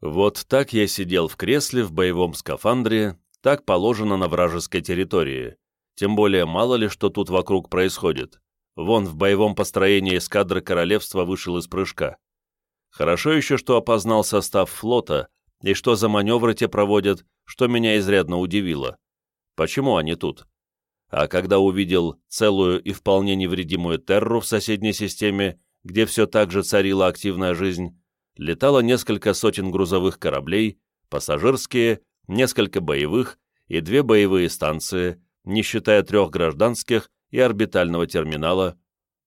Вот так я сидел в кресле в боевом скафандре, так положено на вражеской территории. Тем более мало ли что тут вокруг происходит. Вон в боевом построении эскадры королевства вышел из прыжка. Хорошо еще, что опознал состав флота и что за маневры те проводят, что меня изрядно удивило. Почему они тут? А когда увидел целую и вполне невредимую терру в соседней системе, где все так же царила активная жизнь, летало несколько сотен грузовых кораблей, пассажирские, несколько боевых и две боевые станции, не считая трех гражданских и орбитального терминала,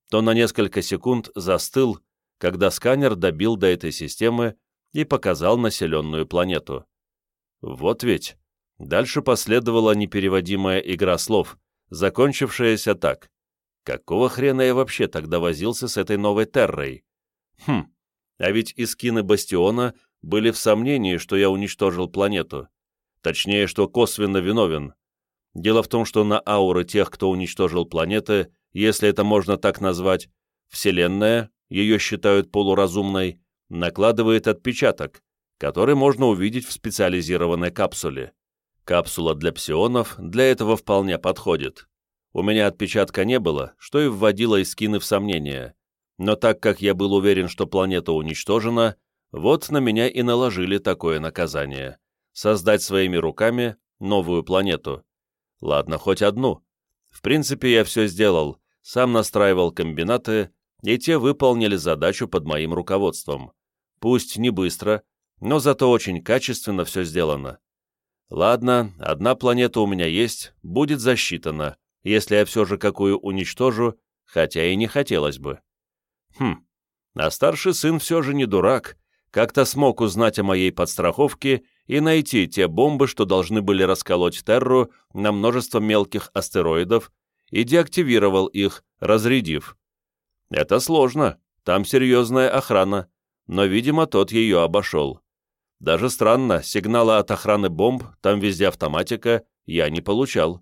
то на несколько секунд застыл, когда сканер добил до этой системы и показал населенную планету. Вот ведь. Dальше последовала непереводимая игра слов, закончившаяся так. Какого хрена я вообще тогда возился с этой новой террой? Хм, а ведь искины Бастиона были в сомнении, что я уничтожил планету. Точнее, что косвенно виновен. Дело в том, что на ауры тех, кто уничтожил планеты, если это можно так назвать, Вселенная, ее считают полуразумной, накладывает отпечаток, который можно увидеть в специализированной капсуле. Капсула для псионов для этого вполне подходит. У меня отпечатка не было, что и вводило Искины в сомнение. Но так как я был уверен, что планета уничтожена, вот на меня и наложили такое наказание. Создать своими руками новую планету. Ладно, хоть одну. В принципе, я все сделал, сам настраивал комбинаты, и те выполнили задачу под моим руководством. Пусть не быстро, но зато очень качественно все сделано. Ладно, одна планета у меня есть, будет засчитана, если я все же какую уничтожу, хотя и не хотелось бы. Хм, а старший сын все же не дурак, как-то смог узнать о моей подстраховке и найти те бомбы, что должны были расколоть Терру на множество мелких астероидов, и деактивировал их, разрядив. Это сложно, там серьезная охрана, но, видимо, тот ее обошел. Даже странно, сигнала от охраны бомб, там везде автоматика, я не получал.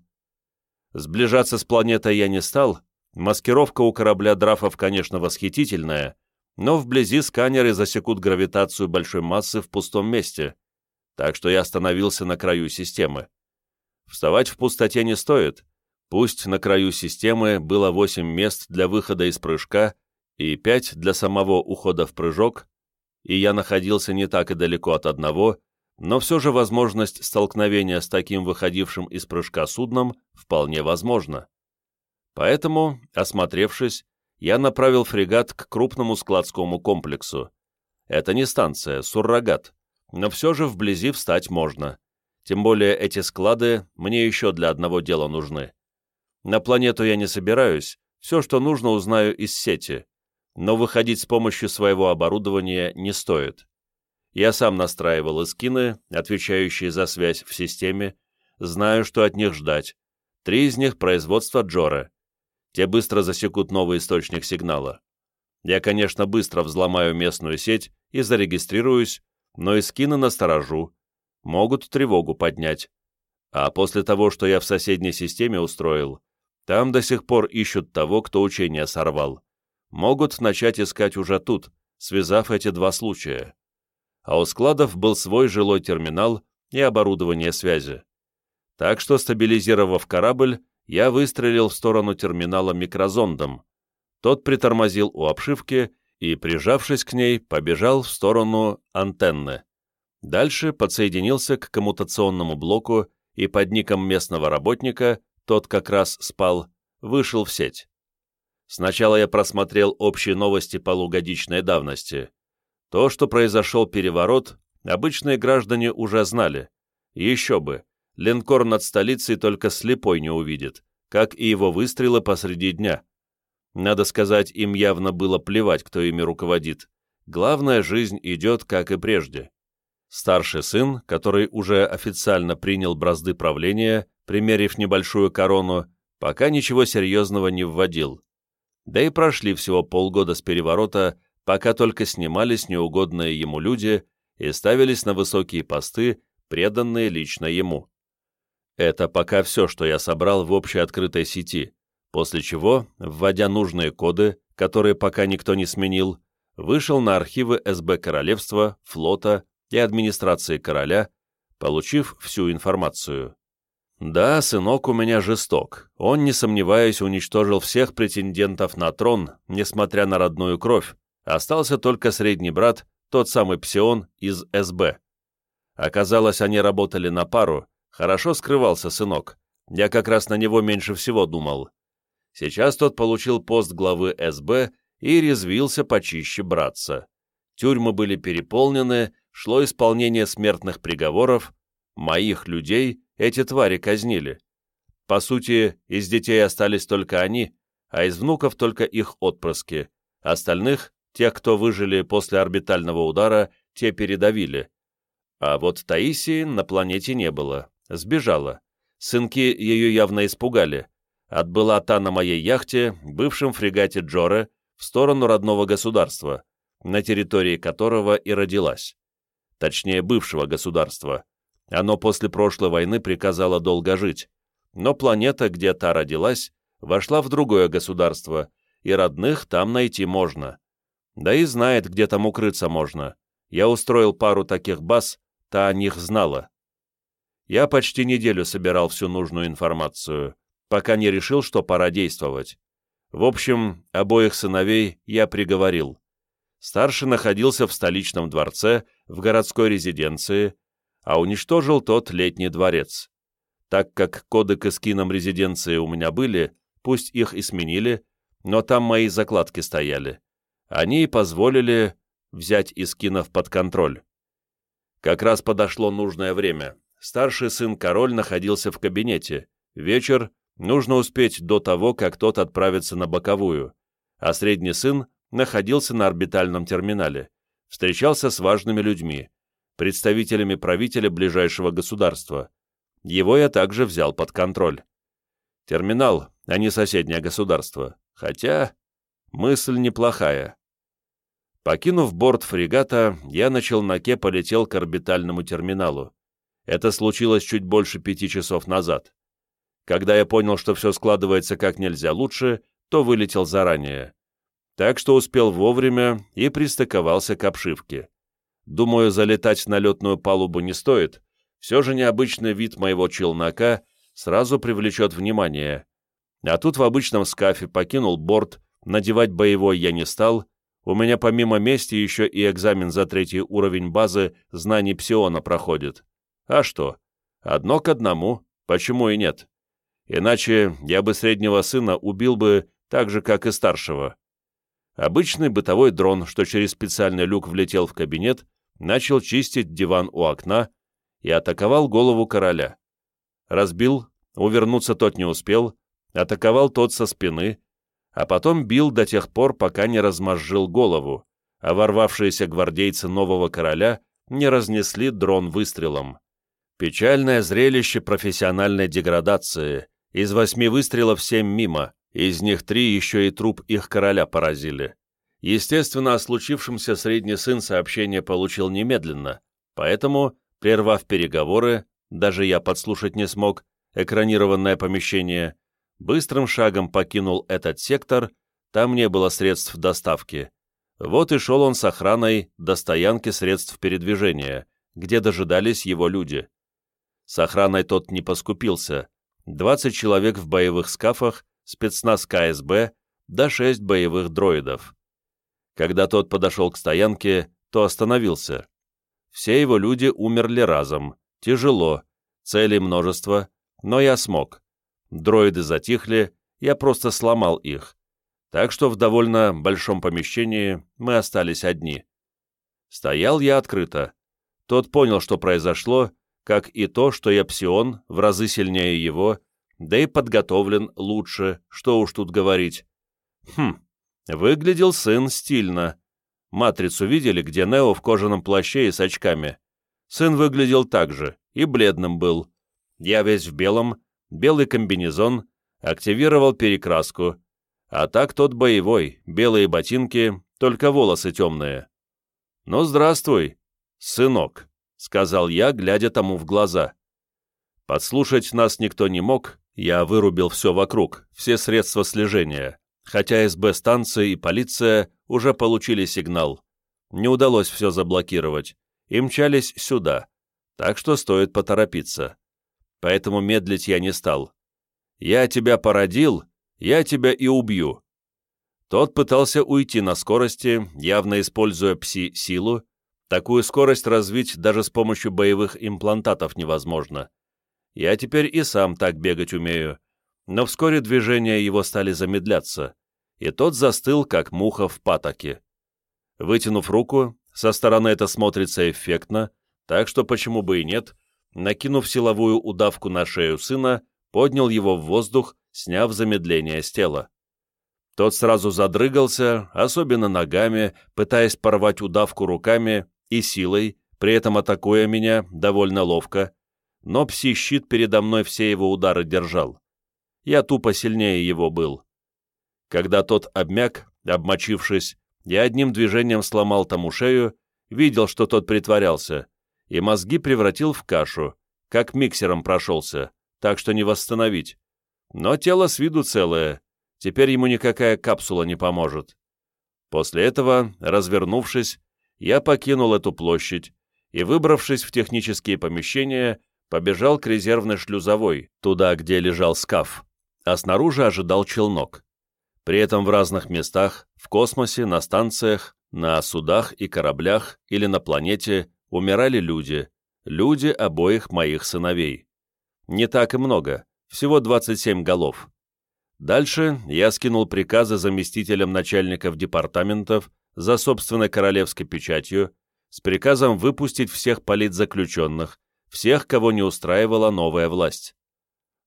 Сближаться с планетой я не стал, маскировка у корабля Драфов, конечно, восхитительная, но вблизи сканеры засекут гравитацию большой массы в пустом месте, так что я остановился на краю системы. Вставать в пустоте не стоит, пусть на краю системы было 8 мест для выхода из прыжка и 5 для самого ухода в прыжок, и я находился не так и далеко от одного, но все же возможность столкновения с таким выходившим из прыжка судном вполне возможна. Поэтому, осмотревшись, я направил фрегат к крупному складскому комплексу. Это не станция, суррогат, но все же вблизи встать можно. Тем более эти склады мне еще для одного дела нужны. На планету я не собираюсь, все, что нужно, узнаю из сети но выходить с помощью своего оборудования не стоит. Я сам настраивал эскины, отвечающие за связь в системе, знаю, что от них ждать. Три из них — производства Джора. Те быстро засекут новый источник сигнала. Я, конечно, быстро взломаю местную сеть и зарегистрируюсь, но эскины насторожу, могут тревогу поднять. А после того, что я в соседней системе устроил, там до сих пор ищут того, кто учение сорвал могут начать искать уже тут, связав эти два случая. А у складов был свой жилой терминал и оборудование связи. Так что, стабилизировав корабль, я выстрелил в сторону терминала микрозондом. Тот притормозил у обшивки и, прижавшись к ней, побежал в сторону антенны. Дальше подсоединился к коммутационному блоку и под ником местного работника, тот как раз спал, вышел в сеть. Сначала я просмотрел общие новости полугодичной давности. То, что произошел переворот, обычные граждане уже знали. Еще бы, линкор над столицей только слепой не увидит, как и его выстрелы посреди дня. Надо сказать, им явно было плевать, кто ими руководит. Главная жизнь идет, как и прежде. Старший сын, который уже официально принял бразды правления, примерив небольшую корону, пока ничего серьезного не вводил. Да и прошли всего полгода с переворота, пока только снимались неугодные ему люди и ставились на высокие посты, преданные лично ему. Это пока все, что я собрал в общей открытой сети, после чего, вводя нужные коды, которые пока никто не сменил, вышел на архивы СБ Королевства, флота и администрации короля, получив всю информацию. Да, сынок у меня жесток. Он, не сомневаясь, уничтожил всех претендентов на трон, несмотря на родную кровь. Остался только средний брат, тот самый Псион из СБ. Оказалось, они работали на пару. Хорошо скрывался сынок. Я как раз на него меньше всего думал. Сейчас тот получил пост главы СБ и резвился почище братца. Тюрьмы были переполнены, шло исполнение смертных приговоров, моих людей эти твари казнили. По сути, из детей остались только они, а из внуков только их отпрыски. Остальных, тех, кто выжили после орбитального удара, те передавили. А вот Таисии на планете не было, сбежала. Сынки ее явно испугали. Отбыла та на моей яхте, бывшем фрегате Джоре, в сторону родного государства, на территории которого и родилась. Точнее, бывшего государства. Оно после прошлой войны приказало долго жить, но планета, где та родилась, вошла в другое государство, и родных там найти можно. Да и знает, где там укрыться можно. Я устроил пару таких баз, та о них знала. Я почти неделю собирал всю нужную информацию, пока не решил, что пора действовать. В общем, обоих сыновей я приговорил. Старший находился в столичном дворце, в городской резиденции, а уничтожил тот летний дворец. Так как коды к эскинам резиденции у меня были, пусть их и сменили, но там мои закладки стояли. Они и позволили взять эскинов под контроль. Как раз подошло нужное время. Старший сын король находился в кабинете. Вечер, нужно успеть до того, как тот отправится на боковую. А средний сын находился на орбитальном терминале. Встречался с важными людьми представителями правителя ближайшего государства. Его я также взял под контроль. Терминал, а не соседнее государство. Хотя мысль неплохая. Покинув борт фрегата, я на челноке полетел к орбитальному терминалу. Это случилось чуть больше пяти часов назад. Когда я понял, что все складывается как нельзя лучше, то вылетел заранее. Так что успел вовремя и пристыковался к обшивке. Думаю, залетать на летную палубу не стоит. Все же необычный вид моего челнока сразу привлечет внимание. А тут в обычном скафе покинул борт, надевать боевой я не стал. У меня помимо мести еще и экзамен за третий уровень базы знаний псиона проходит. А что? Одно к одному, почему и нет? Иначе я бы среднего сына убил бы так же, как и старшего. Обычный бытовой дрон, что через специальный люк влетел в кабинет, начал чистить диван у окна и атаковал голову короля. Разбил, увернуться тот не успел, атаковал тот со спины, а потом бил до тех пор, пока не размозжил голову, а ворвавшиеся гвардейцы нового короля не разнесли дрон выстрелом. Печальное зрелище профессиональной деградации. Из восьми выстрелов семь мимо, из них три еще и труп их короля поразили. Естественно, о случившемся средний сын сообщение получил немедленно, поэтому, прервав переговоры, даже я подслушать не смог, экранированное помещение, быстрым шагом покинул этот сектор, там не было средств доставки. Вот и шел он с охраной до стоянки средств передвижения, где дожидались его люди. С охраной тот не поскупился. 20 человек в боевых скафах, спецназ КСБ, да 6 боевых дроидов. Когда тот подошел к стоянке, то остановился. Все его люди умерли разом. Тяжело. Целей множество. Но я смог. Дроиды затихли, я просто сломал их. Так что в довольно большом помещении мы остались одни. Стоял я открыто. Тот понял, что произошло, как и то, что я псион, в разы сильнее его, да и подготовлен лучше, что уж тут говорить. Хм, Выглядел сын стильно. Матрицу видели, где Нео в кожаном плаще и с очками. Сын выглядел так же, и бледным был. Я весь в белом, белый комбинезон, активировал перекраску. А так тот боевой, белые ботинки, только волосы темные. «Ну, здравствуй, сынок», — сказал я, глядя тому в глаза. Подслушать нас никто не мог, я вырубил все вокруг, все средства слежения хотя СБ-станция и полиция уже получили сигнал. Не удалось все заблокировать. и мчались сюда, так что стоит поторопиться. Поэтому медлить я не стал. «Я тебя породил, я тебя и убью». Тот пытался уйти на скорости, явно используя пси-силу. Такую скорость развить даже с помощью боевых имплантатов невозможно. Я теперь и сам так бегать умею. Но вскоре движения его стали замедляться, и тот застыл, как муха в патоке. Вытянув руку, со стороны это смотрится эффектно, так что почему бы и нет, накинув силовую удавку на шею сына, поднял его в воздух, сняв замедление с тела. Тот сразу задрыгался, особенно ногами, пытаясь порвать удавку руками и силой, при этом атакуя меня довольно ловко, но пси-щит передо мной все его удары держал. Я тупо сильнее его был. Когда тот обмяк, обмочившись, я одним движением сломал тому шею, видел, что тот притворялся, и мозги превратил в кашу, как миксером прошелся, так что не восстановить. Но тело с виду целое, теперь ему никакая капсула не поможет. После этого, развернувшись, я покинул эту площадь и, выбравшись в технические помещения, побежал к резервной шлюзовой, туда, где лежал скаф, а снаружи ожидал челнок. При этом в разных местах, в космосе, на станциях, на судах и кораблях или на планете умирали люди, люди обоих моих сыновей. Не так и много, всего 27 голов. Дальше я скинул приказы заместителям начальников департаментов за собственной королевской печатью с приказом выпустить всех политзаключенных, всех, кого не устраивала новая власть.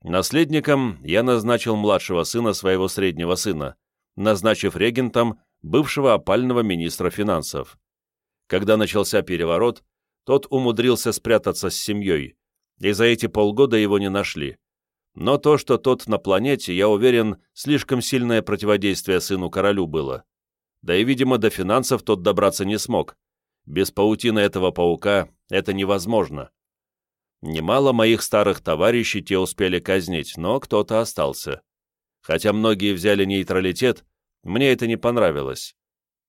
Наследником я назначил младшего сына своего среднего сына, назначив регентом бывшего опального министра финансов. Когда начался переворот, тот умудрился спрятаться с семьей, и за эти полгода его не нашли. Но то, что тот на планете, я уверен, слишком сильное противодействие сыну-королю было. Да и, видимо, до финансов тот добраться не смог. Без паутины этого паука это невозможно. Немало моих старых товарищей те успели казнить, но кто-то остался. Хотя многие взяли нейтралитет, мне это не понравилось.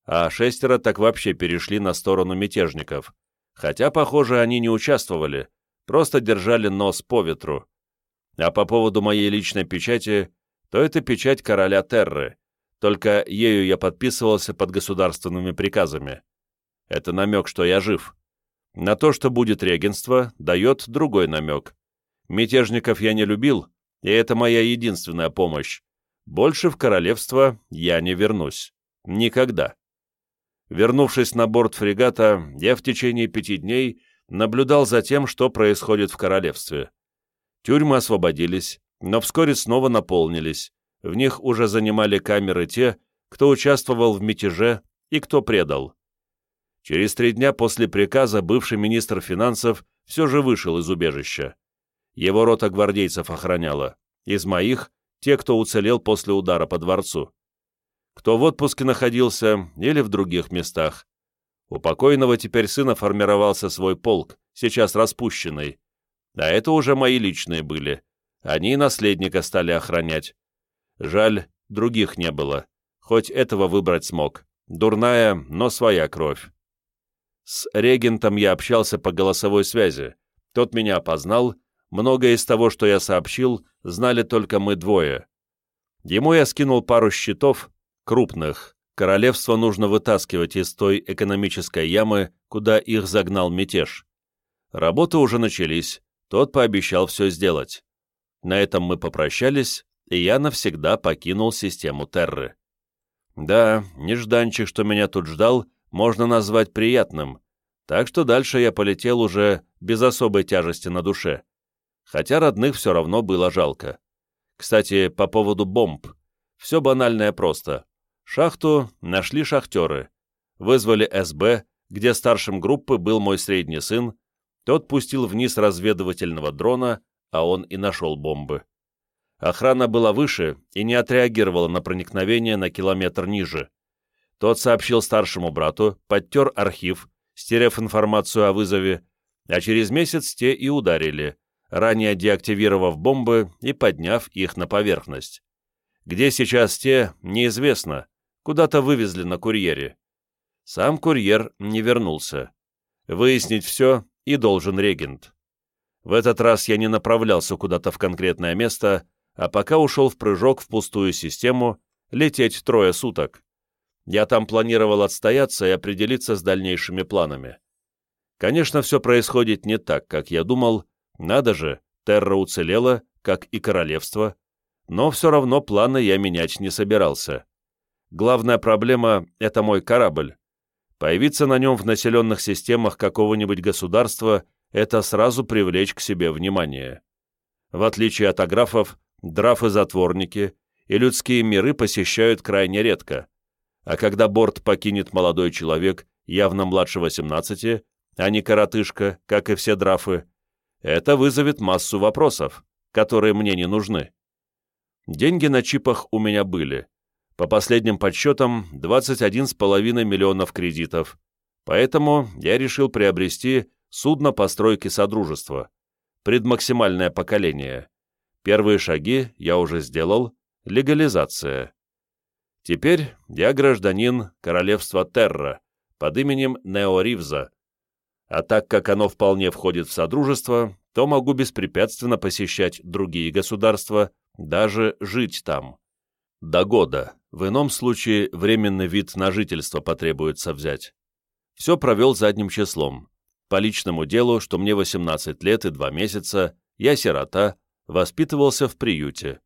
А шестеро так вообще перешли на сторону мятежников. Хотя, похоже, они не участвовали, просто держали нос по ветру. А по поводу моей личной печати, то это печать короля Терры, только ею я подписывался под государственными приказами. Это намек, что я жив. На то, что будет регенство, дает другой намек. Мятежников я не любил, и это моя единственная помощь. Больше в королевство я не вернусь. Никогда. Вернувшись на борт фрегата, я в течение пяти дней наблюдал за тем, что происходит в королевстве. Тюрьмы освободились, но вскоре снова наполнились. В них уже занимали камеры те, кто участвовал в мятеже и кто предал. Через три дня после приказа бывший министр финансов все же вышел из убежища. Его рота гвардейцев охраняла. Из моих — те, кто уцелел после удара по дворцу. Кто в отпуске находился или в других местах. У покойного теперь сына формировался свой полк, сейчас распущенный. А это уже мои личные были. Они наследника стали охранять. Жаль, других не было. Хоть этого выбрать смог. Дурная, но своя кровь. С регентом я общался по голосовой связи. Тот меня опознал. Многое из того, что я сообщил, знали только мы двое. Ему я скинул пару счетов, крупных. Королевство нужно вытаскивать из той экономической ямы, куда их загнал мятеж. Работы уже начались, тот пообещал все сделать. На этом мы попрощались, и я навсегда покинул систему Терры. Да, нежданчик, что меня тут ждал, можно назвать приятным, так что дальше я полетел уже без особой тяжести на душе. Хотя родных все равно было жалко. Кстати, по поводу бомб. Все банальное просто. Шахту нашли шахтеры. Вызвали СБ, где старшим группы был мой средний сын, тот пустил вниз разведывательного дрона, а он и нашел бомбы. Охрана была выше и не отреагировала на проникновение на километр ниже. Тот сообщил старшему брату, подтер архив, стерев информацию о вызове, а через месяц те и ударили, ранее деактивировав бомбы и подняв их на поверхность. Где сейчас те, неизвестно, куда-то вывезли на курьере. Сам курьер не вернулся. Выяснить все и должен регент. В этот раз я не направлялся куда-то в конкретное место, а пока ушел в прыжок в пустую систему, лететь трое суток. Я там планировал отстояться и определиться с дальнейшими планами. Конечно, все происходит не так, как я думал. Надо же, Терра уцелела, как и королевство. Но все равно планы я менять не собирался. Главная проблема — это мой корабль. Появиться на нем в населенных системах какого-нибудь государства — это сразу привлечь к себе внимание. В отличие от аграфов, драфы-затворники и людские миры посещают крайне редко. А когда борт покинет молодой человек, явно младше 18, а не коротышка, как и все драфы, это вызовет массу вопросов, которые мне не нужны. Деньги на чипах у меня были. По последним подсчетам, 21,5 миллионов кредитов. Поэтому я решил приобрести судно постройки Содружества. Предмаксимальное поколение. Первые шаги я уже сделал. Легализация. Теперь я гражданин королевства Терра под именем Нео Ривза, а так как оно вполне входит в Содружество, то могу беспрепятственно посещать другие государства, даже жить там. До года. В ином случае временный вид на жительство потребуется взять. Все провел задним числом. По личному делу, что мне 18 лет и 2 месяца, я сирота, воспитывался в приюте.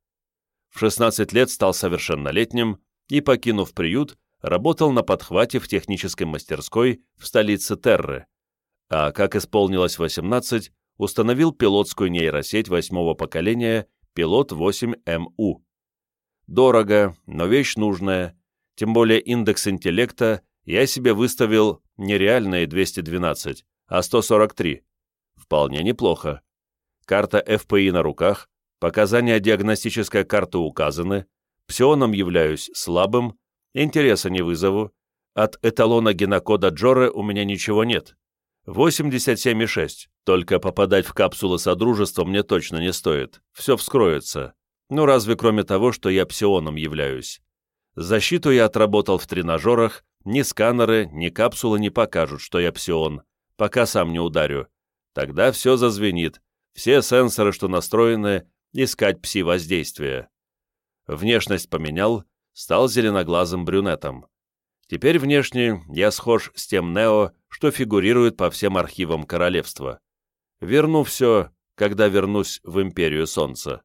В 16 лет стал совершеннолетним и, покинув приют, работал на подхвате в технической мастерской в столице Терры, а как исполнилось 18, установил пилотскую нейросеть восьмого поколения Пилот 8МУ. Дорого, но вещь нужная, тем более индекс интеллекта я себе выставил не реальные 212, а 143. Вполне неплохо. Карта FPI на руках, показания диагностической карты указаны, псионом являюсь слабым, интереса не вызову, от эталона генокода Джоры у меня ничего нет. 87,6. Только попадать в капсулы Содружества мне точно не стоит. Все вскроется. Ну разве кроме того, что я псионом являюсь. Защиту я отработал в тренажерах, ни сканеры, ни капсулы не покажут, что я псион, пока сам не ударю. Тогда все зазвенит, все сенсоры, что настроены, искать пси-воздействие. Внешность поменял, стал зеленоглазым брюнетом. Теперь внешне я схож с тем Нео, что фигурирует по всем архивам королевства. Верну все, когда вернусь в Империю Солнца.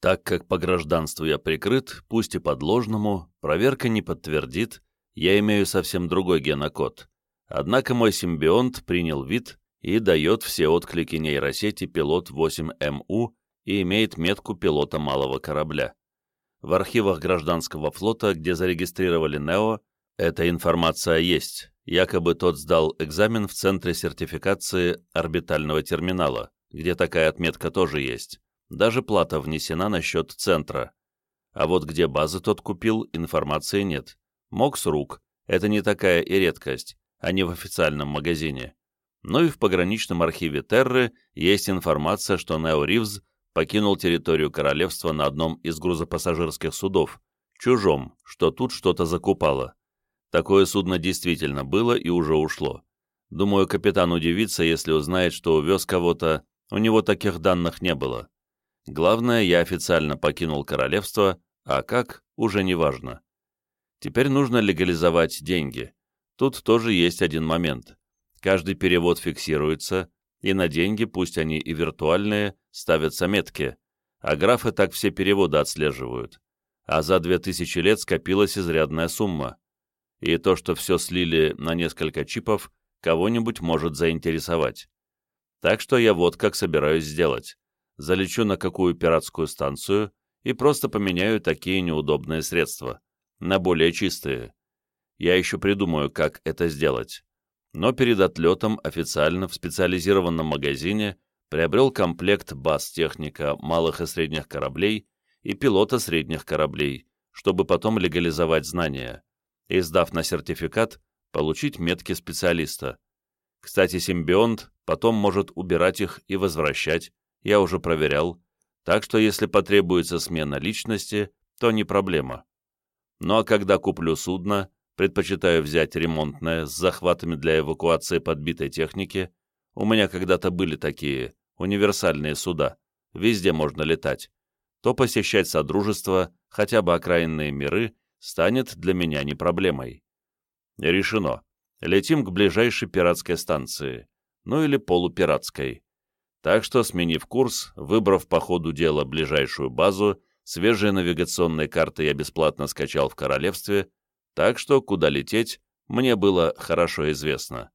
Так как по гражданству я прикрыт, пусть и подложному, проверка не подтвердит, я имею совсем другой генокод. Однако мой симбионт принял вид и дает все отклики нейросети пилот 8МУ и имеет метку пилота малого корабля. В архивах гражданского флота, где зарегистрировали Нео, эта информация есть. Якобы тот сдал экзамен в Центре сертификации орбитального терминала, где такая отметка тоже есть. Даже плата внесена на счет центра. А вот где базы тот купил, информации нет. Мог с рук. Это не такая и редкость, а не в официальном магазине. Но и в пограничном архиве Терры есть информация, что Нео Ривз покинул территорию королевства на одном из грузопассажирских судов, чужом, что тут что-то закупало. Такое судно действительно было и уже ушло. Думаю, капитан удивится, если узнает, что увез кого-то, у него таких данных не было. Главное, я официально покинул королевство, а как, уже не важно. Теперь нужно легализовать деньги. Тут тоже есть один момент. Каждый перевод фиксируется, и на деньги, пусть они и виртуальные, ставятся метки, а графы так все переводы отслеживают. А за две тысячи лет скопилась изрядная сумма и то, что все слили на несколько чипов, кого-нибудь может заинтересовать. Так что я вот как собираюсь сделать. Залечу на какую пиратскую станцию и просто поменяю такие неудобные средства на более чистые. Я еще придумаю, как это сделать. Но перед отлетом официально в специализированном магазине приобрел комплект баз техника малых и средних кораблей и пилота средних кораблей, чтобы потом легализовать знания и, сдав на сертификат, получить метки специалиста. Кстати, симбионт потом может убирать их и возвращать, я уже проверял, так что если потребуется смена личности, то не проблема. Ну а когда куплю судно, предпочитаю взять ремонтное с захватами для эвакуации подбитой техники. У меня когда-то были такие универсальные суда, везде можно летать. То посещать Содружество, хотя бы окраинные миры, станет для меня не проблемой. Решено. Летим к ближайшей пиратской станции, ну или полупиратской. Так что, сменив курс, выбрав по ходу дела ближайшую базу, свежие навигационные карты я бесплатно скачал в королевстве, так что куда лететь, мне было хорошо известно.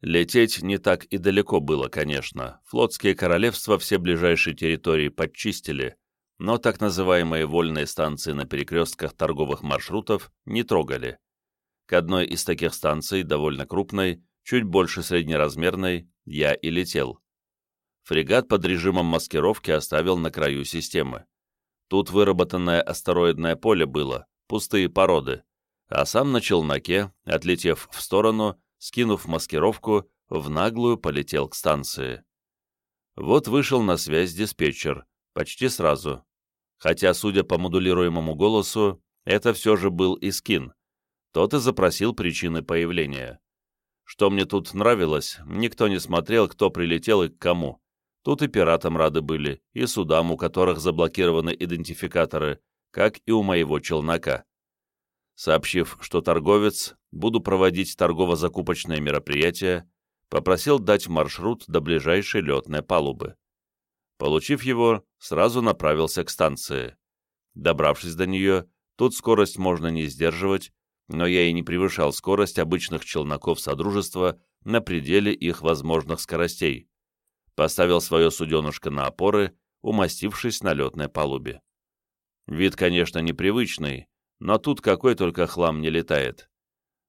Лететь не так и далеко было, конечно. Флотские королевства все ближайшие территории подчистили, но так называемые вольные станции на перекрестках торговых маршрутов не трогали. К одной из таких станций, довольно крупной, чуть больше среднеразмерной, я и летел. Фрегат под режимом маскировки оставил на краю системы. Тут выработанное астероидное поле было, пустые породы, а сам на челноке, отлетев в сторону, скинув маскировку, в наглую полетел к станции. Вот вышел на связь диспетчер, почти сразу. Хотя, судя по модулируемому голосу, это все же был Искин. Тот и запросил причины появления. Что мне тут нравилось, никто не смотрел, кто прилетел и к кому. Тут и пиратам рады были, и судам, у которых заблокированы идентификаторы, как и у моего челнока. Сообщив, что торговец, буду проводить торгово-закупочное мероприятие, попросил дать маршрут до ближайшей летной палубы. Получив его, сразу направился к станции. Добравшись до нее, тут скорость можно не сдерживать, но я и не превышал скорость обычных челноков Содружества на пределе их возможных скоростей. Поставил свое суденышко на опоры, умастившись на летной палубе. Вид, конечно, непривычный, но тут какой только хлам не летает.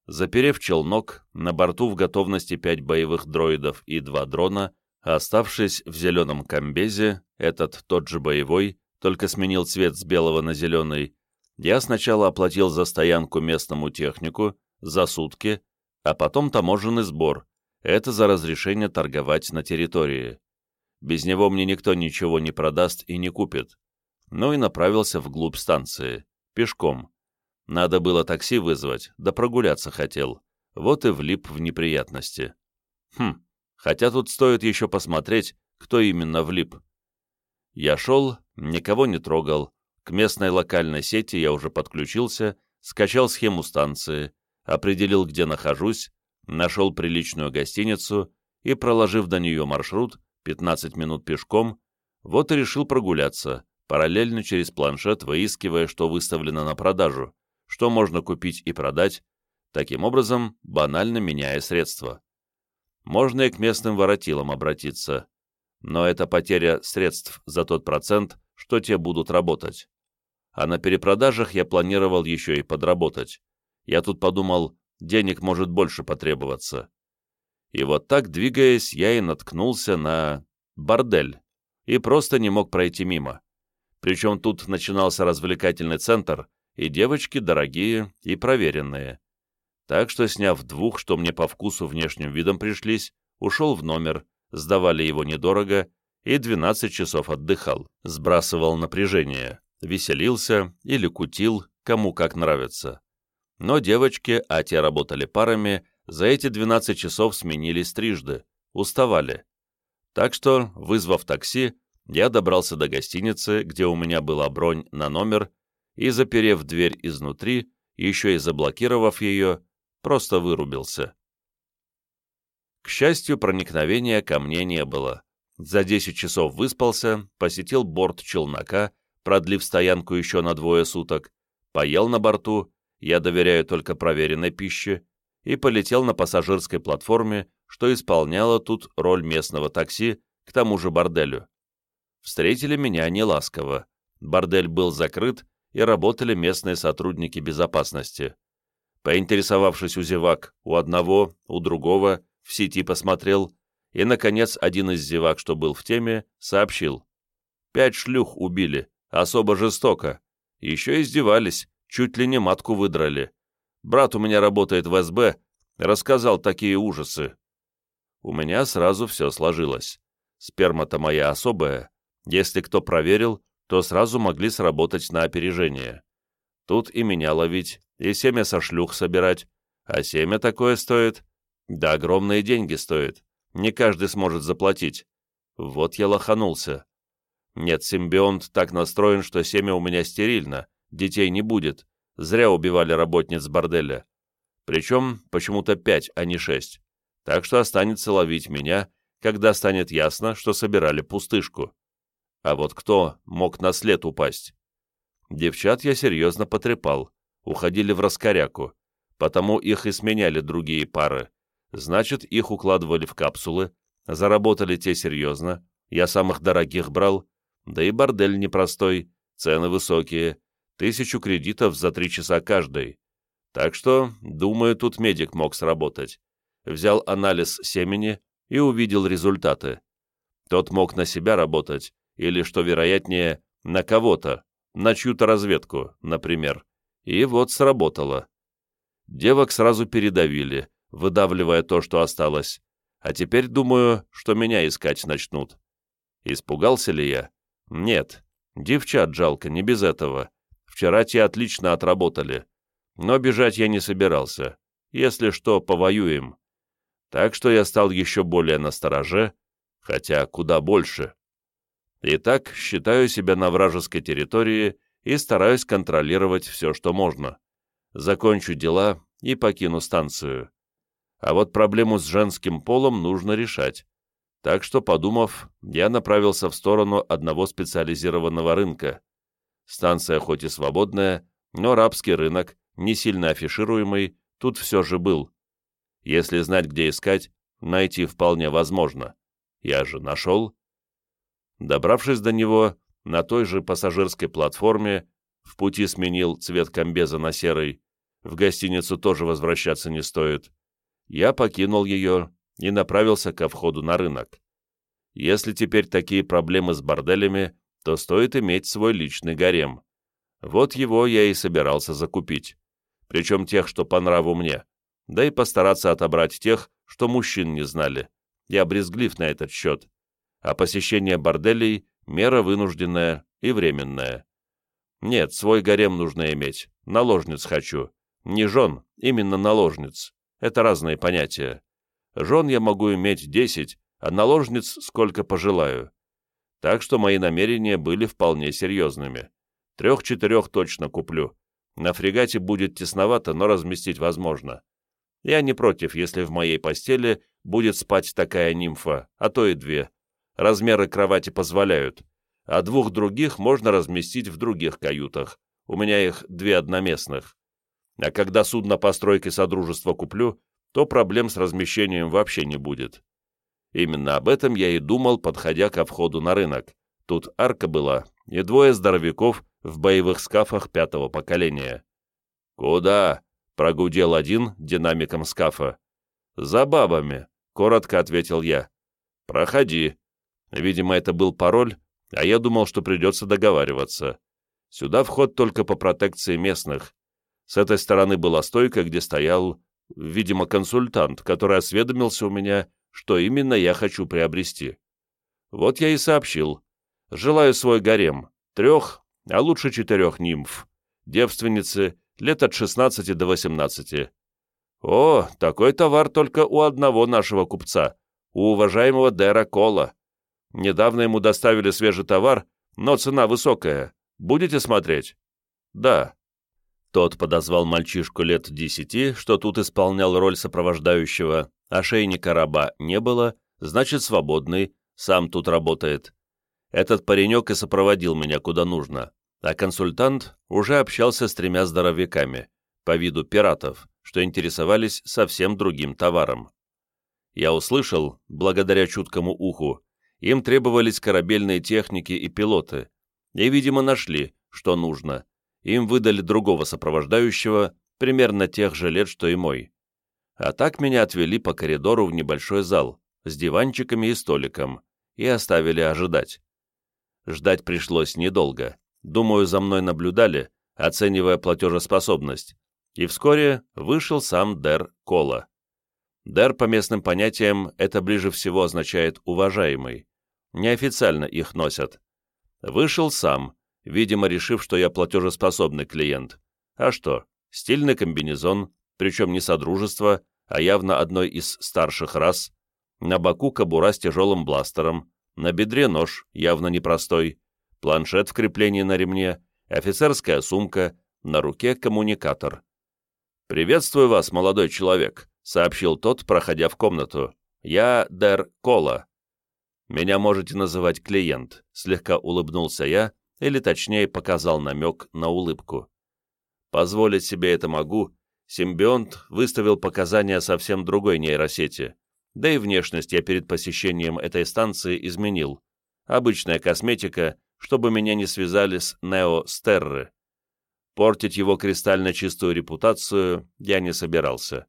Заперев челнок, на борту в готовности пять боевых дроидов и два дрона, оставшись в зеленом комбезе, этот тот же боевой, только сменил цвет с белого на зеленый, я сначала оплатил за стоянку местному технику, за сутки, а потом таможенный сбор, это за разрешение торговать на территории. Без него мне никто ничего не продаст и не купит. Ну и направился вглубь станции, пешком. Надо было такси вызвать, да прогуляться хотел. Вот и влип в неприятности. Хм, хотя тут стоит еще посмотреть, кто именно влип. Я шел, никого не трогал, к местной локальной сети я уже подключился, скачал схему станции, определил, где нахожусь, нашел приличную гостиницу и, проложив до нее маршрут, 15 минут пешком, вот и решил прогуляться, параллельно через планшет выискивая, что выставлено на продажу, что можно купить и продать, таким образом банально меняя средства. Можно и к местным воротилам обратиться, но это потеря средств за тот процент, что те будут работать а на перепродажах я планировал еще и подработать. Я тут подумал, денег может больше потребоваться. И вот так, двигаясь, я и наткнулся на бордель, и просто не мог пройти мимо. Причем тут начинался развлекательный центр, и девочки дорогие и проверенные. Так что, сняв двух, что мне по вкусу внешним видом пришлись, ушел в номер, сдавали его недорого, и 12 часов отдыхал, сбрасывал напряжение веселился или кутил, кому как нравится. Но девочки, а те работали парами, за эти 12 часов сменились трижды, уставали. Так что, вызвав такси, я добрался до гостиницы, где у меня была бронь на номер, и, заперев дверь изнутри, еще и заблокировав ее, просто вырубился. К счастью, проникновения ко мне не было. За 10 часов выспался, посетил борт челнока продлив стоянку еще на двое суток, поел на борту, я доверяю только проверенной пище, и полетел на пассажирской платформе, что исполняло тут роль местного такси, к тому же борделю. Встретили меня неласково. Бордель был закрыт, и работали местные сотрудники безопасности. Поинтересовавшись у зевак, у одного, у другого, в сети посмотрел, и, наконец, один из зевак, что был в теме, сообщил. «Пять шлюх убили, Особо жестоко. Еще издевались, чуть ли не матку выдрали. Брат у меня работает в СБ, рассказал такие ужасы. У меня сразу все сложилось. Сперма-то моя особая. Если кто проверил, то сразу могли сработать на опережение. Тут и меня ловить, и семя со шлюх собирать, а семя такое стоит, да огромные деньги стоит, не каждый сможет заплатить. Вот я лоханулся. Нет, симбионт так настроен, что семя у меня стерильно, детей не будет, зря убивали работниц борделя. Причем почему-то пять, а не шесть. Так что останется ловить меня, когда станет ясно, что собирали пустышку. А вот кто мог на след упасть? Девчат я серьезно потрепал, уходили в раскоряку, потому их и сменяли другие пары. Значит, их укладывали в капсулы, заработали те серьезно, я самых дорогих брал, да и бордель непростой, цены высокие, тысячу кредитов за три часа каждый. Так что, думаю, тут медик мог сработать. Взял анализ семени и увидел результаты. Тот мог на себя работать, или, что вероятнее, на кого-то, на чью-то разведку, например. И вот сработало. Девок сразу передавили, выдавливая то, что осталось. А теперь думаю, что меня искать начнут. Испугался ли я? Нет. Девчат жалко, не без этого. Вчера те отлично отработали. Но бежать я не собирался. Если что, повоюем. Так что я стал еще более настороже, хотя куда больше. Итак, считаю себя на вражеской территории и стараюсь контролировать все, что можно. Закончу дела и покину станцию. А вот проблему с женским полом нужно решать. Так что, подумав, я направился в сторону одного специализированного рынка. Станция хоть и свободная, но рабский рынок, не сильно афишируемый, тут все же был. Если знать, где искать, найти вполне возможно. Я же нашел. Добравшись до него, на той же пассажирской платформе, в пути сменил цвет комбеза на серый, в гостиницу тоже возвращаться не стоит, я покинул ее и направился ко входу на рынок. Если теперь такие проблемы с борделями, то стоит иметь свой личный гарем. Вот его я и собирался закупить. Причем тех, что по нраву мне. Да и постараться отобрать тех, что мужчин не знали. Я брезглив на этот счет а посещение борделей — мера вынужденная и временная. Нет, свой гарем нужно иметь, наложниц хочу. Не жен, именно наложниц. Это разные понятия. Жен я могу иметь десять, а наложниц сколько пожелаю. Так что мои намерения были вполне серьезными. Трех-четырех точно куплю. На фрегате будет тесновато, но разместить возможно. Я не против, если в моей постели будет спать такая нимфа, а то и две размеры кровати позволяют, а двух других можно разместить в других каютах. У меня их две одноместных. А когда судно постройки Содружества куплю, то проблем с размещением вообще не будет. Именно об этом я и думал, подходя ко входу на рынок. Тут арка была и двое здоровяков в боевых скафах пятого поколения. «Куда?» — прогудел один динамиком скафа. «За бабами», — коротко ответил я. «Проходи», Видимо, это был пароль, а я думал, что придется договариваться. Сюда вход только по протекции местных. С этой стороны была стойка, где стоял, видимо, консультант, который осведомился у меня, что именно я хочу приобрести. Вот я и сообщил. Желаю свой гарем, трех, а лучше четырех нимф, девственницы, лет от 16 до 18. О, такой товар только у одного нашего купца, у уважаемого Дэра Кола. Недавно ему доставили свежий товар, но цена высокая. Будете смотреть?» «Да». Тот подозвал мальчишку лет десяти, что тут исполнял роль сопровождающего, ошейника раба не было, значит, свободный, сам тут работает. Этот паренек и сопроводил меня куда нужно, а консультант уже общался с тремя здоровяками, по виду пиратов, что интересовались совсем другим товаром. Я услышал, благодаря чуткому уху, им требовались корабельные техники и пилоты, и, видимо, нашли, что нужно. Им выдали другого сопровождающего, примерно тех же лет, что и мой. А так меня отвели по коридору в небольшой зал с диванчиками и столиком и оставили ожидать. Ждать пришлось недолго. Думаю, за мной наблюдали, оценивая платежеспособность, и вскоре вышел сам Дер Кола. Дер по местным понятиям это ближе всего означает «уважаемый». Неофициально их носят. Вышел сам, видимо, решив, что я платежеспособный клиент. А что, стильный комбинезон, причем не содружество, а явно одной из старших рас, на боку кобура с тяжелым бластером, на бедре нож, явно непростой, планшет в креплении на ремне, офицерская сумка, на руке коммуникатор. «Приветствую вас, молодой человек», — сообщил тот, проходя в комнату. «Я Дер Кола». «Меня можете называть клиент», — слегка улыбнулся я, или точнее показал намек на улыбку. Позволить себе это могу, симбионт выставил показания совсем другой нейросети, да и внешность я перед посещением этой станции изменил. Обычная косметика, чтобы меня не связали с Нео Стерры. Портить его кристально чистую репутацию я не собирался.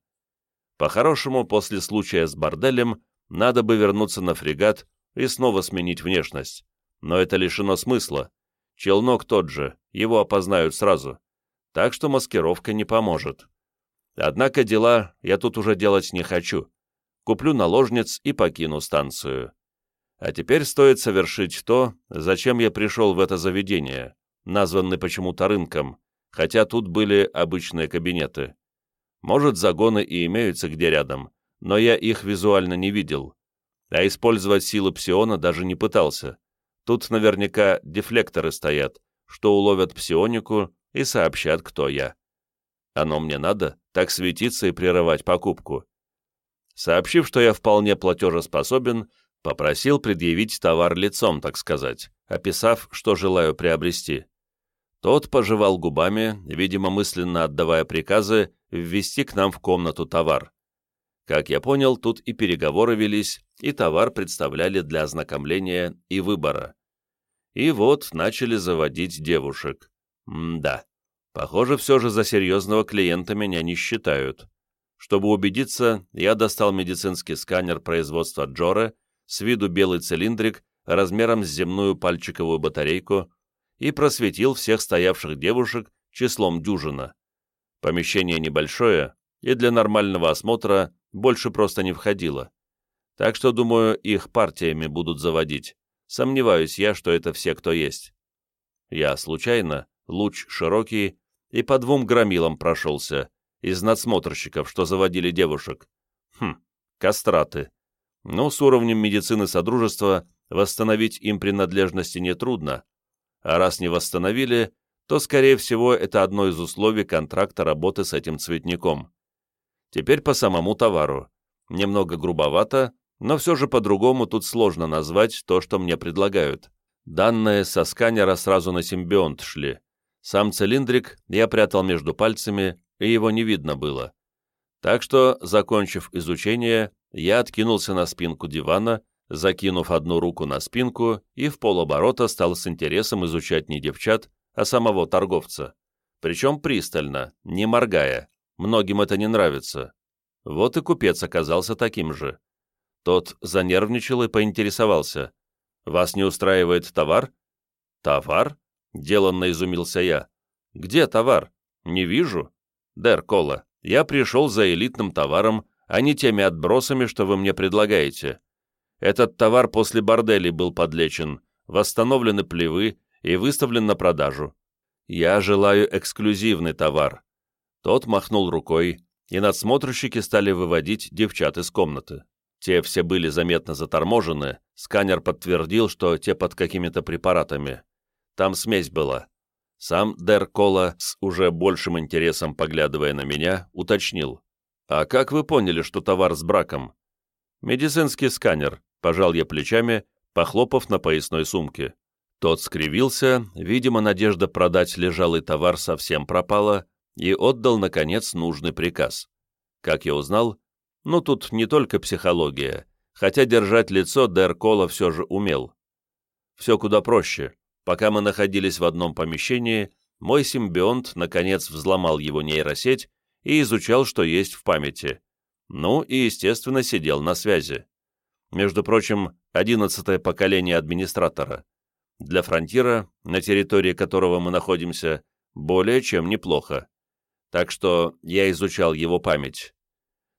По-хорошему, после случая с борделем, надо бы вернуться на фрегат и снова сменить внешность. Но это лишено смысла. Челнок тот же, его опознают сразу. Так что маскировка не поможет. Однако дела я тут уже делать не хочу. Куплю наложниц и покину станцию. А теперь стоит совершить то, зачем я пришел в это заведение, названный почему-то рынком, хотя тут были обычные кабинеты. Может, загоны и имеются где рядом, но я их визуально не видел. А использовать силу псиона даже не пытался. Тут наверняка дефлекторы стоят, что уловят псионику и сообщат, кто я. Оно мне надо, так светиться и прерывать покупку. Сообщив, что я вполне платежеспособен, попросил предъявить товар лицом, так сказать, описав, что желаю приобрести. Тот пожевал губами, видимо, мысленно отдавая приказы ввести к нам в комнату товар. Как я понял, тут и переговоры велись, и товар представляли для ознакомления и выбора. И вот начали заводить девушек. М-да. Похоже, все же за серьезного клиента меня не считают. Чтобы убедиться, я достал медицинский сканер производства Джоре, с виду белый цилиндрик, размером с земную пальчиковую батарейку, и просветил всех стоявших девушек числом дюжина. Помещение небольшое, и для нормального осмотра больше просто не входило. Так что, думаю, их партиями будут заводить. Сомневаюсь я, что это все, кто есть. Я случайно, луч широкий, и по двум громилам прошелся, из надсмотрщиков, что заводили девушек. Хм, кастраты. Но с уровнем медицины Содружества восстановить им принадлежности нетрудно, а раз не восстановили, то, скорее всего, это одно из условий контракта работы с этим цветником. Теперь по самому товару. Немного грубовато, но все же по-другому тут сложно назвать то, что мне предлагают. Данные со сканера сразу на симбионт шли. Сам цилиндрик я прятал между пальцами, и его не видно было. Так что, закончив изучение, я откинулся на спинку дивана, закинув одну руку на спинку и в полоборота стал с интересом изучать не девчат, а самого торговца. Причем пристально, не моргая. Многим это не нравится. Вот и купец оказался таким же. Тот занервничал и поинтересовался. «Вас не устраивает товар?» «Товар?» — деланно изумился я. «Где товар? Не вижу». «Дэр Кола, я пришел за элитным товаром, а не теми отбросами, что вы мне предлагаете. Этот товар после борделей был подлечен, восстановлены плевы и выставлен на продажу. Я желаю эксклюзивный товар». Тот махнул рукой, и надсмотрщики стали выводить девчат из комнаты. Те все были заметно заторможены, сканер подтвердил, что те под какими-то препаратами. Там смесь была. Сам Дер Кола, с уже большим интересом поглядывая на меня, уточнил. «А как вы поняли, что товар с браком?» «Медицинский сканер», — пожал я плечами, похлопав на поясной сумке. Тот скривился, видимо, надежда продать лежалый товар совсем пропала, и отдал, наконец, нужный приказ. Как я узнал, ну тут не только психология, хотя держать лицо Дэр Кола все же умел. Все куда проще. Пока мы находились в одном помещении, мой симбионт наконец взломал его нейросеть и изучал, что есть в памяти. Ну и, естественно, сидел на связи. Между прочим, одиннадцатое поколение администратора. Для фронтира, на территории которого мы находимся, более чем неплохо. Так что я изучал его память.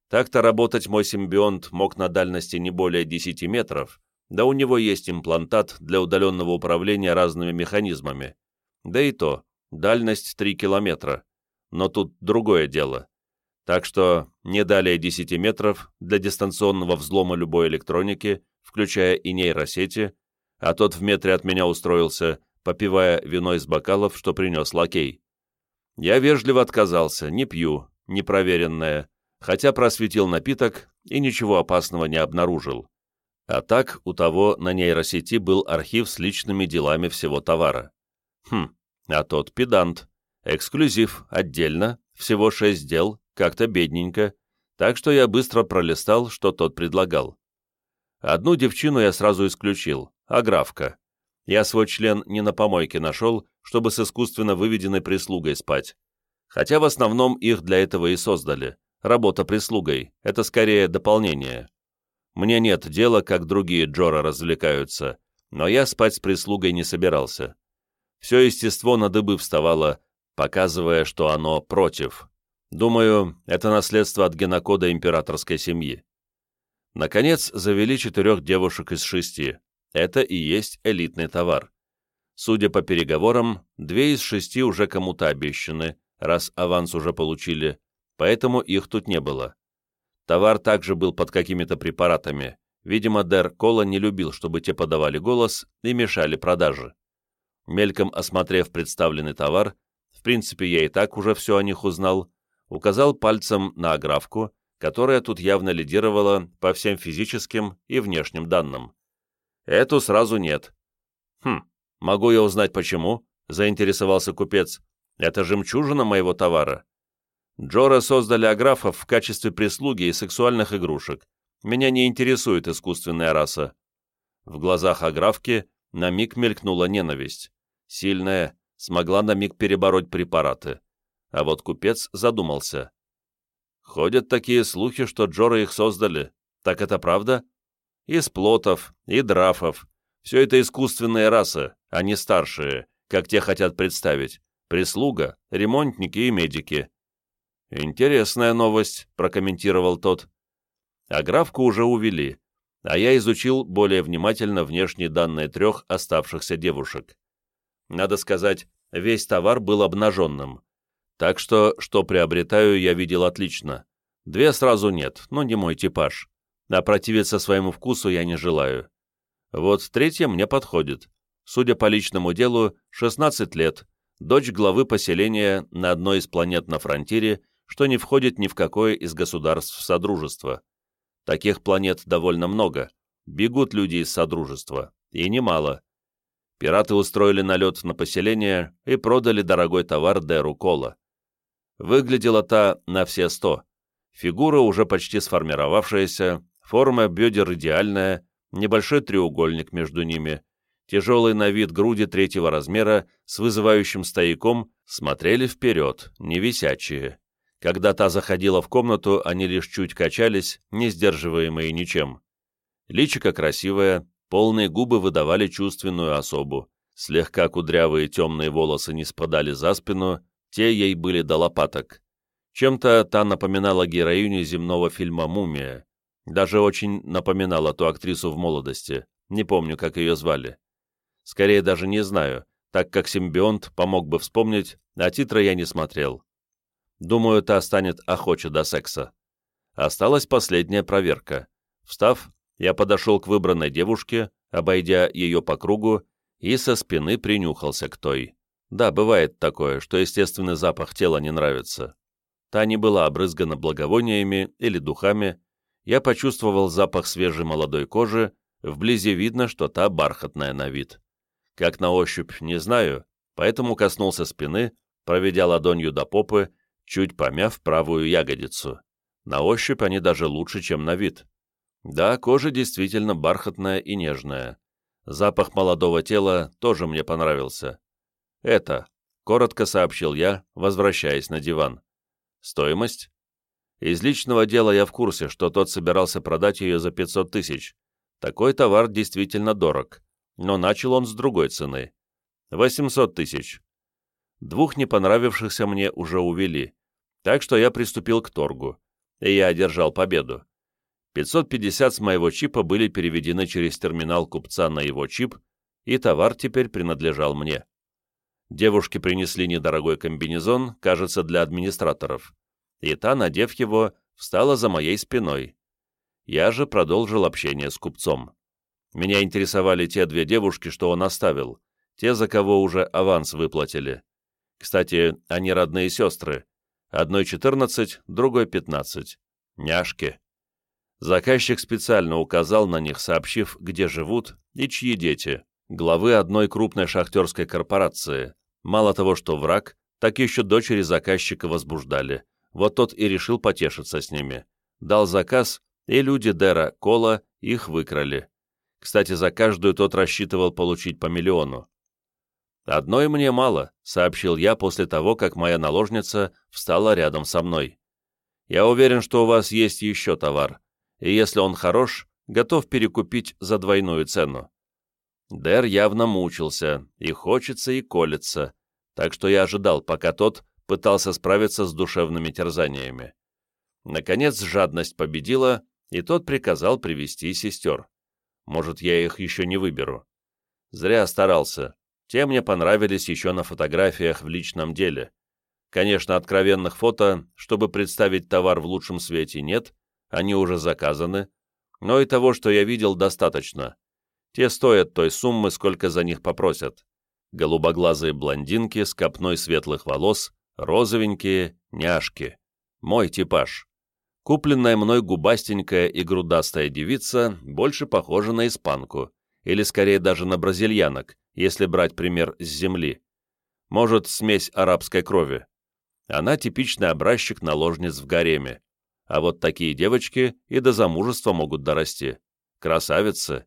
Так-то работать мой симбионт мог на дальности не более 10 метров, да у него есть имплантат для удаленного управления разными механизмами. Да и то, дальность 3 километра. но тут другое дело. Так что не далее 10 метров для дистанционного взлома любой электроники, включая и нейросети, а тот в метре от меня устроился, попивая вино из бокалов, что принес лакей. Я вежливо отказался, не пью, непроверенное, хотя просветил напиток и ничего опасного не обнаружил. А так у того на нейросети был архив с личными делами всего товара. Хм, а тот педант. Эксклюзив, отдельно, всего шесть дел, как-то бедненько, так что я быстро пролистал, что тот предлагал. Одну девчину я сразу исключил, аграфка. Я свой член не на помойке нашел, чтобы с искусственно выведенной прислугой спать. Хотя в основном их для этого и создали. Работа прислугой — это скорее дополнение. Мне нет дела, как другие Джора развлекаются, но я спать с прислугой не собирался. Все естество на дыбы вставало, показывая, что оно против. Думаю, это наследство от генокода императорской семьи. Наконец, завели четырех девушек из шести. Это и есть элитный товар. Судя по переговорам, две из шести уже кому-то обещаны, раз аванс уже получили, поэтому их тут не было. Товар также был под какими-то препаратами. Видимо, Дэр Кола не любил, чтобы те подавали голос и мешали продаже. Мельком осмотрев представленный товар, в принципе, я и так уже все о них узнал, указал пальцем на аграфку, которая тут явно лидировала по всем физическим и внешним данным. Эту сразу нет. Хм, могу я узнать почему? Заинтересовался купец. Это жемчужина моего товара. Джора создали аграфов в качестве прислуги и сексуальных игрушек. Меня не интересует искусственная раса. В глазах аграфки на миг мелькнула ненависть. Сильная, смогла на миг перебороть препараты. А вот купец задумался. Ходят такие слухи, что Джора их создали. Так это правда? Из плотов, и драфов. Все это искусственные расы, а не старшие, как те хотят представить. Прислуга, ремонтники и медики. «Интересная новость», — прокомментировал тот. А графку уже увели, а я изучил более внимательно внешние данные трех оставшихся девушек. Надо сказать, весь товар был обнаженным. Так что, что приобретаю, я видел отлично. Две сразу нет, но не мой типаж а противиться своему вкусу я не желаю. Вот третья мне подходит. Судя по личному делу, 16 лет, дочь главы поселения на одной из планет на фронтире, что не входит ни в какое из государств Содружества. Таких планет довольно много, бегут люди из Содружества, и немало. Пираты устроили налет на поселение и продали дорогой товар Деру Кола. Выглядела та на все сто. Фигура уже почти сформировавшаяся, Форма бедер идеальная, небольшой треугольник между ними, тяжелый на вид груди третьего размера с вызывающим стояком смотрели вперед, не висячие. Когда та заходила в комнату, они лишь чуть качались, не сдерживаемые ничем. Личико красивое, полные губы выдавали чувственную особу, слегка кудрявые темные волосы не спадали за спину, те ей были до лопаток. Чем-то та напоминала героиню земного фильма «Мумия». Даже очень напоминала ту актрису в молодости, не помню, как ее звали. Скорее даже не знаю, так как симбионт помог бы вспомнить, а титра я не смотрел. Думаю, та станет охоча до секса. Осталась последняя проверка. Встав, я подошел к выбранной девушке, обойдя ее по кругу, и со спины принюхался к той. Да, бывает такое, что естественный запах тела не нравится. Та не была обрызгана благовониями или духами, я почувствовал запах свежей молодой кожи, вблизи видно, что та бархатная на вид. Как на ощупь, не знаю, поэтому коснулся спины, проведя ладонью до попы, чуть помяв правую ягодицу. На ощупь они даже лучше, чем на вид. Да, кожа действительно бархатная и нежная. Запах молодого тела тоже мне понравился. «Это», — коротко сообщил я, возвращаясь на диван. «Стоимость?» Из личного дела я в курсе, что тот собирался продать ее за 500 тысяч. Такой товар действительно дорог. Но начал он с другой цены. 800 тысяч. Двух не понравившихся мне уже увели. Так что я приступил к торгу. И я одержал победу. 550 с моего чипа были переведены через терминал купца на его чип, и товар теперь принадлежал мне. Девушки принесли недорогой комбинезон, кажется, для администраторов. И та, надев его, встала за моей спиной. Я же продолжил общение с купцом. Меня интересовали те две девушки, что он оставил, те, за кого уже аванс выплатили. Кстати, они родные сестры. Одной 14, другой 15. Няшки. Заказчик специально указал на них, сообщив, где живут и чьи дети. Главы одной крупной шахтерской корпорации. Мало того, что враг, так еще дочери заказчика возбуждали. Вот тот и решил потешиться с ними. Дал заказ, и люди Дера Кола их выкрали. Кстати, за каждую тот рассчитывал получить по миллиону. «Одной мне мало», — сообщил я после того, как моя наложница встала рядом со мной. «Я уверен, что у вас есть еще товар, и если он хорош, готов перекупить за двойную цену». Дэр явно мучился, и хочется, и колется, так что я ожидал, пока тот пытался справиться с душевными терзаниями. Наконец жадность победила, и тот приказал привести сестер. Может, я их еще не выберу. Зря старался. Те мне понравились еще на фотографиях в личном деле. Конечно, откровенных фото, чтобы представить товар в лучшем свете, нет, они уже заказаны, но и того, что я видел, достаточно. Те стоят той суммы, сколько за них попросят. Голубоглазые блондинки с копной светлых волос, розовенькие, няшки. Мой типаж. Купленная мной губастенькая и грудастая девица больше похожа на испанку, или скорее даже на бразильянок, если брать пример с земли. Может, смесь арабской крови. Она типичный образчик наложниц в гареме. А вот такие девочки и до замужества могут дорасти. Красавицы.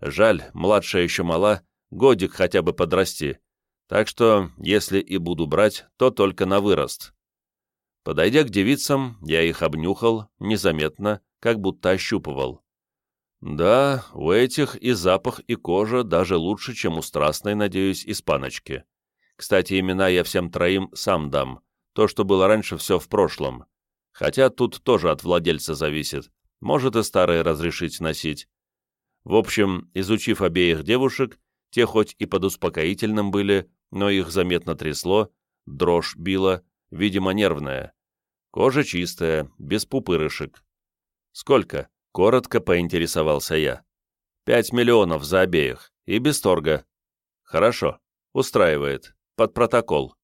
Жаль, младшая еще мала, годик хотя бы подрасти. Так что, если и буду брать, то только на вырост. Подойдя к девицам, я их обнюхал, незаметно, как будто ощупывал. Да, у этих и запах, и кожа даже лучше, чем у страстной, надеюсь, испаночки. Кстати, имена я всем троим сам дам. То, что было раньше, все в прошлом. Хотя тут тоже от владельца зависит. Может и старые разрешить носить. В общем, изучив обеих девушек, те хоть и под успокоительным были, но их заметно трясло, дрожь била, видимо, нервная. Кожа чистая, без пупырышек. «Сколько?» — коротко поинтересовался я. «Пять миллионов за обеих, и без торга». «Хорошо, устраивает, под протокол».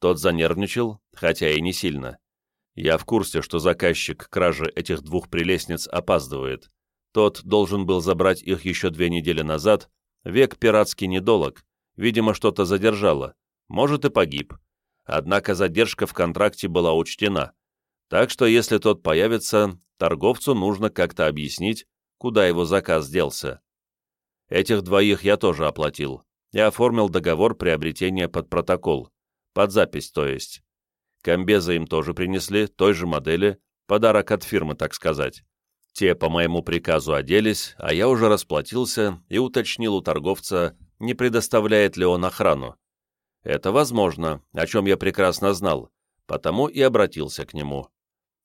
Тот занервничал, хотя и не сильно. Я в курсе, что заказчик кражи этих двух прелестниц опаздывает. Тот должен был забрать их еще две недели назад, век пиратский недолог, видимо, что-то задержало, может и погиб. Однако задержка в контракте была учтена, так что если тот появится, торговцу нужно как-то объяснить, куда его заказ делся. Этих двоих я тоже оплатил и оформил договор приобретения под протокол, под запись, то есть. Комбезы им тоже принесли, той же модели, подарок от фирмы, так сказать. Те по моему приказу оделись, а я уже расплатился и уточнил у торговца, не предоставляет ли он охрану. Это возможно, о чем я прекрасно знал, потому и обратился к нему.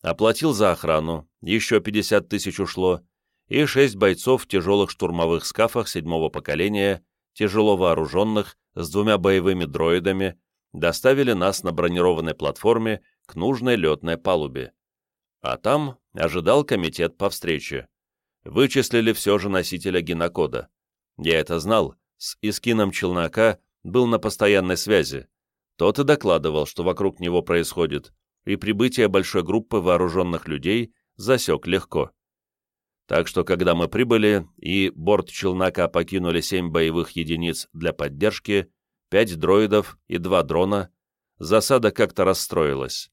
Оплатил за охрану, еще 50 тысяч ушло, и шесть бойцов в тяжелых штурмовых скафах седьмого поколения, тяжело вооруженных, с двумя боевыми дроидами, доставили нас на бронированной платформе к нужной летной палубе. А там ожидал комитет по встрече. Вычислили все же носителя генокода. Я это знал, с Искином Челнока был на постоянной связи. Тот и докладывал, что вокруг него происходит, и прибытие большой группы вооруженных людей засек легко. Так что, когда мы прибыли и борт челнока покинули семь боевых единиц для поддержки, пять дроидов и два дрона, засада как-то расстроилась.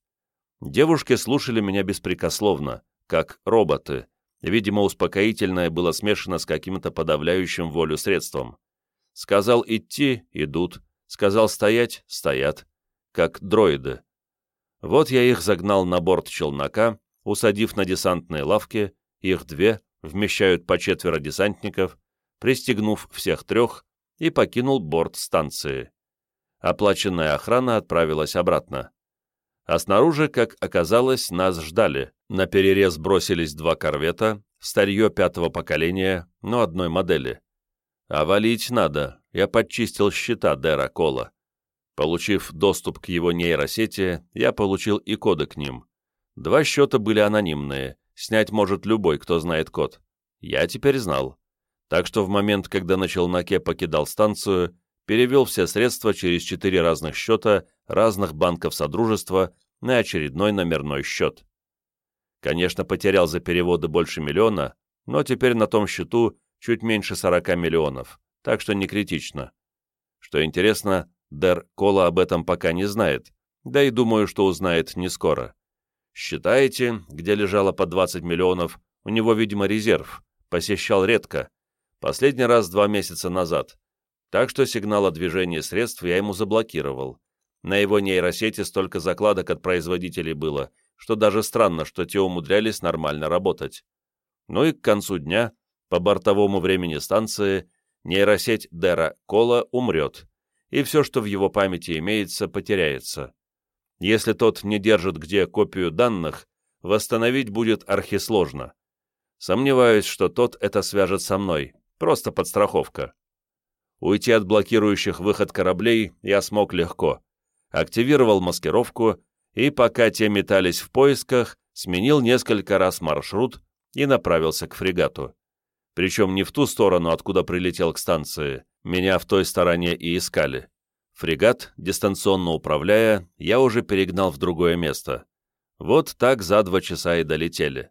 Девушки слушали меня беспрекословно, как роботы. Видимо, успокоительное было смешано с каким-то подавляющим волю средством. Сказал идти — идут, сказал стоять — стоят, как дроиды. Вот я их загнал на борт челнока, усадив на десантные лавки, их две, вмещают по четверо десантников, пристегнув всех трех, и покинул борт станции. Оплаченная охрана отправилась обратно. А снаружи, как оказалось, нас ждали. На перерез бросились два корвета, старье пятого поколения, но одной модели. А валить надо, я подчистил счета Дера Кола. Получив доступ к его нейросети, я получил и коды к ним. Два счета были анонимные, снять может любой, кто знает код. Я теперь знал. Так что в момент, когда Наке покидал станцию, перевел все средства через четыре разных счета разных банков Содружества на очередной номерной счет. Конечно, потерял за переводы больше миллиона, но теперь на том счету чуть меньше 40 миллионов, так что не критично. Что интересно, Дер Кола об этом пока не знает, да и думаю, что узнает не скоро. Считаете, где лежало по 20 миллионов, у него, видимо, резерв, посещал редко, последний раз два месяца назад, так что сигнал о движении средств я ему заблокировал. На его нейросети столько закладок от производителей было, что даже странно, что те умудрялись нормально работать. Ну и к концу дня, по бортовому времени станции, нейросеть Дера Кола умрет, и все, что в его памяти имеется, потеряется. Если тот не держит где копию данных, восстановить будет архисложно. Сомневаюсь, что тот это свяжет со мной, просто подстраховка. Уйти от блокирующих выход кораблей я смог легко. Активировал маскировку, и пока те метались в поисках, сменил несколько раз маршрут и направился к фрегату. Причем не в ту сторону, откуда прилетел к станции, меня в той стороне и искали. Фрегат, дистанционно управляя, я уже перегнал в другое место. Вот так за два часа и долетели.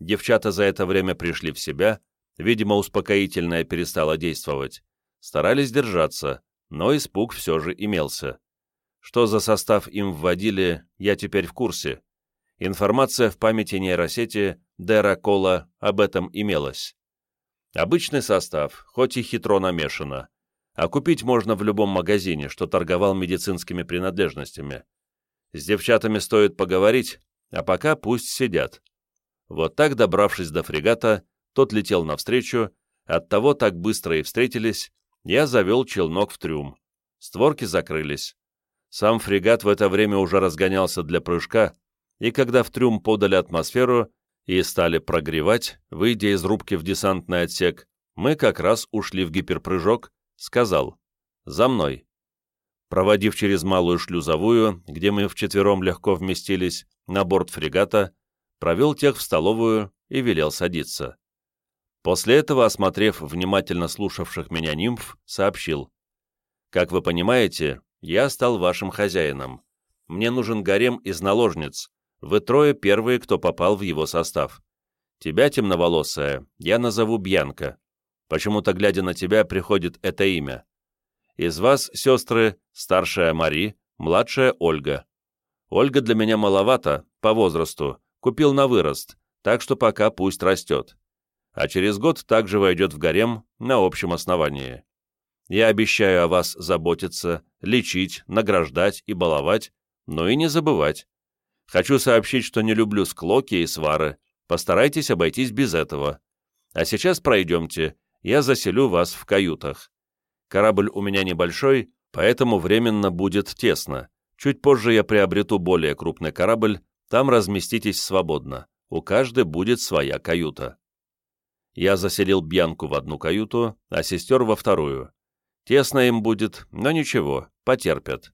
Девчата за это время пришли в себя, видимо, успокоительное перестало действовать. Старались держаться, но испуг все же имелся. Что за состав им вводили, я теперь в курсе. Информация в памяти нейросети Дера Кола об этом имелась. Обычный состав, хоть и хитро намешано, а купить можно в любом магазине, что торговал медицинскими принадлежностями. С девчатами стоит поговорить, а пока пусть сидят. Вот так, добравшись до фрегата, тот летел навстречу, оттого так быстро и встретились, я завел челнок в трюм. Створки закрылись. Сам фрегат в это время уже разгонялся для прыжка, и когда в трюм подали атмосферу и стали прогревать, выйдя из рубки в десантный отсек, мы как раз ушли в гиперпрыжок, сказал «За мной». Проводив через малую шлюзовую, где мы вчетвером легко вместились, на борт фрегата, провел тех в столовую и велел садиться. После этого, осмотрев внимательно слушавших меня нимф, сообщил. «Как вы понимаете, я стал вашим хозяином. Мне нужен гарем из наложниц. Вы трое первые, кто попал в его состав. Тебя, темноволосая, я назову Бьянка. Почему-то, глядя на тебя, приходит это имя. Из вас, сестры, старшая Мари, младшая Ольга. Ольга для меня маловато, по возрасту, купил на вырост, так что пока пусть растет а через год также войдет в гарем на общем основании. Я обещаю о вас заботиться, лечить, награждать и баловать, но и не забывать. Хочу сообщить, что не люблю склоки и свары, постарайтесь обойтись без этого. А сейчас пройдемте, я заселю вас в каютах. Корабль у меня небольшой, поэтому временно будет тесно. Чуть позже я приобрету более крупный корабль, там разместитесь свободно. У каждой будет своя каюта. Я заселил Бьянку в одну каюту, а сестер во вторую. Тесно им будет, но ничего, потерпят.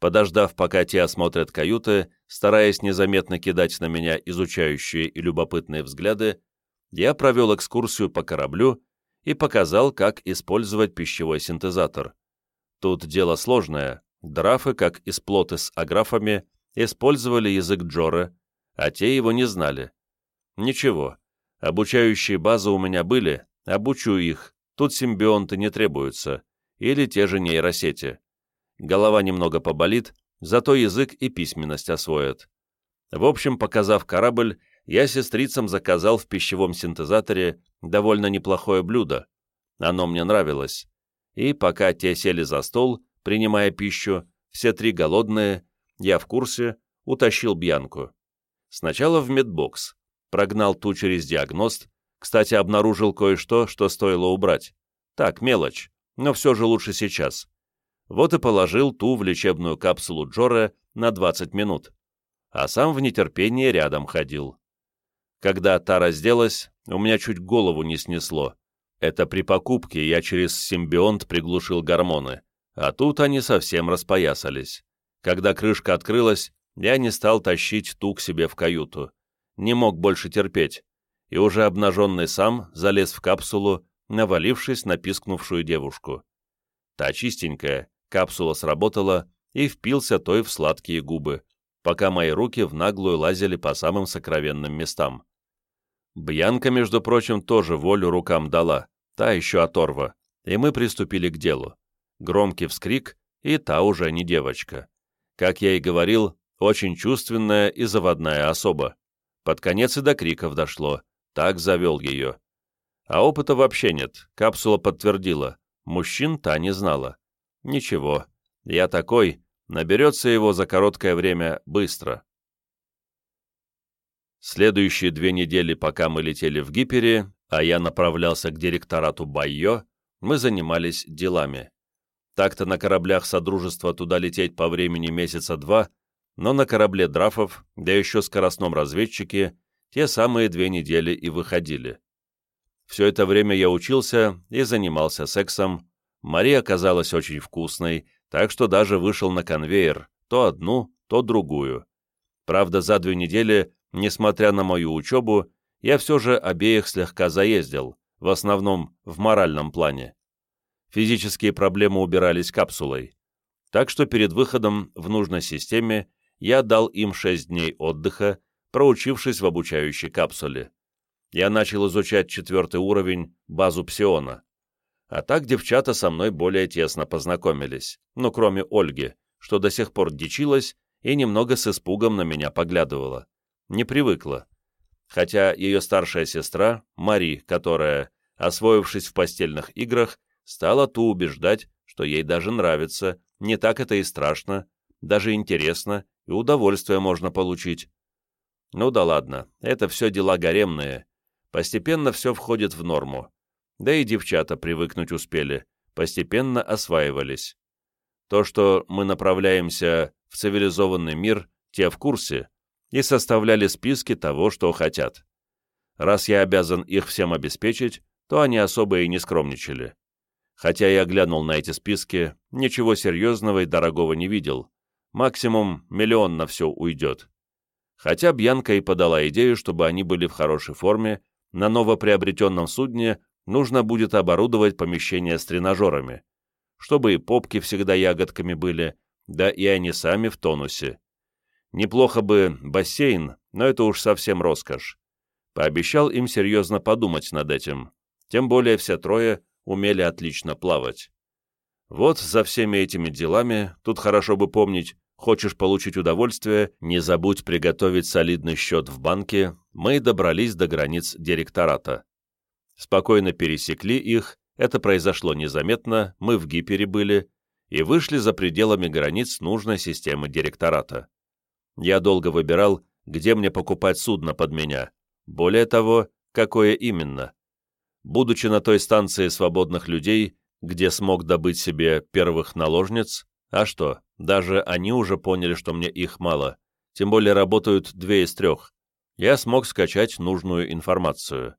Подождав, пока те осмотрят каюты, стараясь незаметно кидать на меня изучающие и любопытные взгляды, я провел экскурсию по кораблю и показал, как использовать пищевой синтезатор. Тут дело сложное. Драфы, как и сплоты с аграфами, использовали язык Джора, а те его не знали. Ничего, Обучающие базы у меня были, обучу их, тут симбионты не требуются, или те же нейросети. Голова немного поболит, зато язык и письменность освоят. В общем, показав корабль, я сестрицам заказал в пищевом синтезаторе довольно неплохое блюдо. Оно мне нравилось. И пока те сели за стол, принимая пищу, все три голодные, я в курсе, утащил Бьянку. Сначала в медбокс, прогнал ту через диагност, кстати, обнаружил кое-что, что стоило убрать. Так, мелочь, но все же лучше сейчас. Вот и положил ту в лечебную капсулу Джора на 20 минут, а сам в нетерпении рядом ходил. Когда та разделась, у меня чуть голову не снесло. Это при покупке я через симбионт приглушил гормоны, А тут они совсем распоясались. Когда крышка открылась, я не стал тащить ту к себе в каюту. Не мог больше терпеть. И уже обнаженный сам залез в капсулу, навалившись на пискнувшую девушку. Та чистенькая, капсула сработала и впился той в сладкие губы, пока мои руки в наглую лазили по самым сокровенным местам. Бьянка, между прочим, тоже волю рукам дала, та еще оторва, и мы приступили к делу. Громкий вскрик, и та уже не девочка. Как я и говорил, очень чувственная и заводная особа. Под конец и до криков дошло, так завел ее. А опыта вообще нет, капсула подтвердила, мужчин та не знала. Ничего, я такой, наберется его за короткое время быстро. Следующие две недели, пока мы летели в Гипере, а я направлялся к директорату Байо, мы занимались делами. Так-то на кораблях Содружества туда лететь по времени месяца два, но на корабле Драфов, да еще скоростном разведчике, те самые две недели и выходили. Все это время я учился и занимался сексом. Мария оказалась очень вкусной, так что даже вышел на конвейер, то одну, то другую. Правда, за две недели, несмотря на мою учебу, я все же обеих слегка заездил, в основном в моральном плане. Физические проблемы убирались капсулой. Так что перед выходом в нужной системе я дал им 6 дней отдыха, проучившись в обучающей капсуле. Я начал изучать четвертый уровень, базу псиона. А так девчата со мной более тесно познакомились, ну, кроме Ольги, что до сих пор дичилась и немного с испугом на меня поглядывала. Не привыкла. Хотя ее старшая сестра, Мари, которая, освоившись в постельных играх, стала ту убеждать, что ей даже нравится, не так это и страшно, даже интересно, и удовольствие можно получить. Ну да ладно, это все дела гаремные. Постепенно все входит в норму. Да и девчата привыкнуть успели, постепенно осваивались. То, что мы направляемся в цивилизованный мир, те в курсе, и составляли списки того, что хотят. Раз я обязан их всем обеспечить, то они особо и не скромничали. Хотя я глянул на эти списки, ничего серьезного и дорогого не видел. Максимум миллион на все уйдет. Хотя Бьянка и подала идею, чтобы они были в хорошей форме, на новоприобретенном судне нужно будет оборудовать помещение с тренажерами, чтобы и попки всегда ягодками были, да и они сами в тонусе. Неплохо бы бассейн, но это уж совсем роскошь. Пообещал им серьезно подумать над этим. Тем более все трое умели отлично плавать. Вот за всеми этими делами, тут хорошо бы помнить, хочешь получить удовольствие, не забудь приготовить солидный счет в банке, мы добрались до границ директората. Спокойно пересекли их, это произошло незаметно, мы в Гипере были, и вышли за пределами границ нужной системы директората. Я долго выбирал, где мне покупать судно под меня, более того, какое именно. Будучи на той станции свободных людей, где смог добыть себе первых наложниц, а что, даже они уже поняли, что мне их мало, тем более работают две из трех, я смог скачать нужную информацию.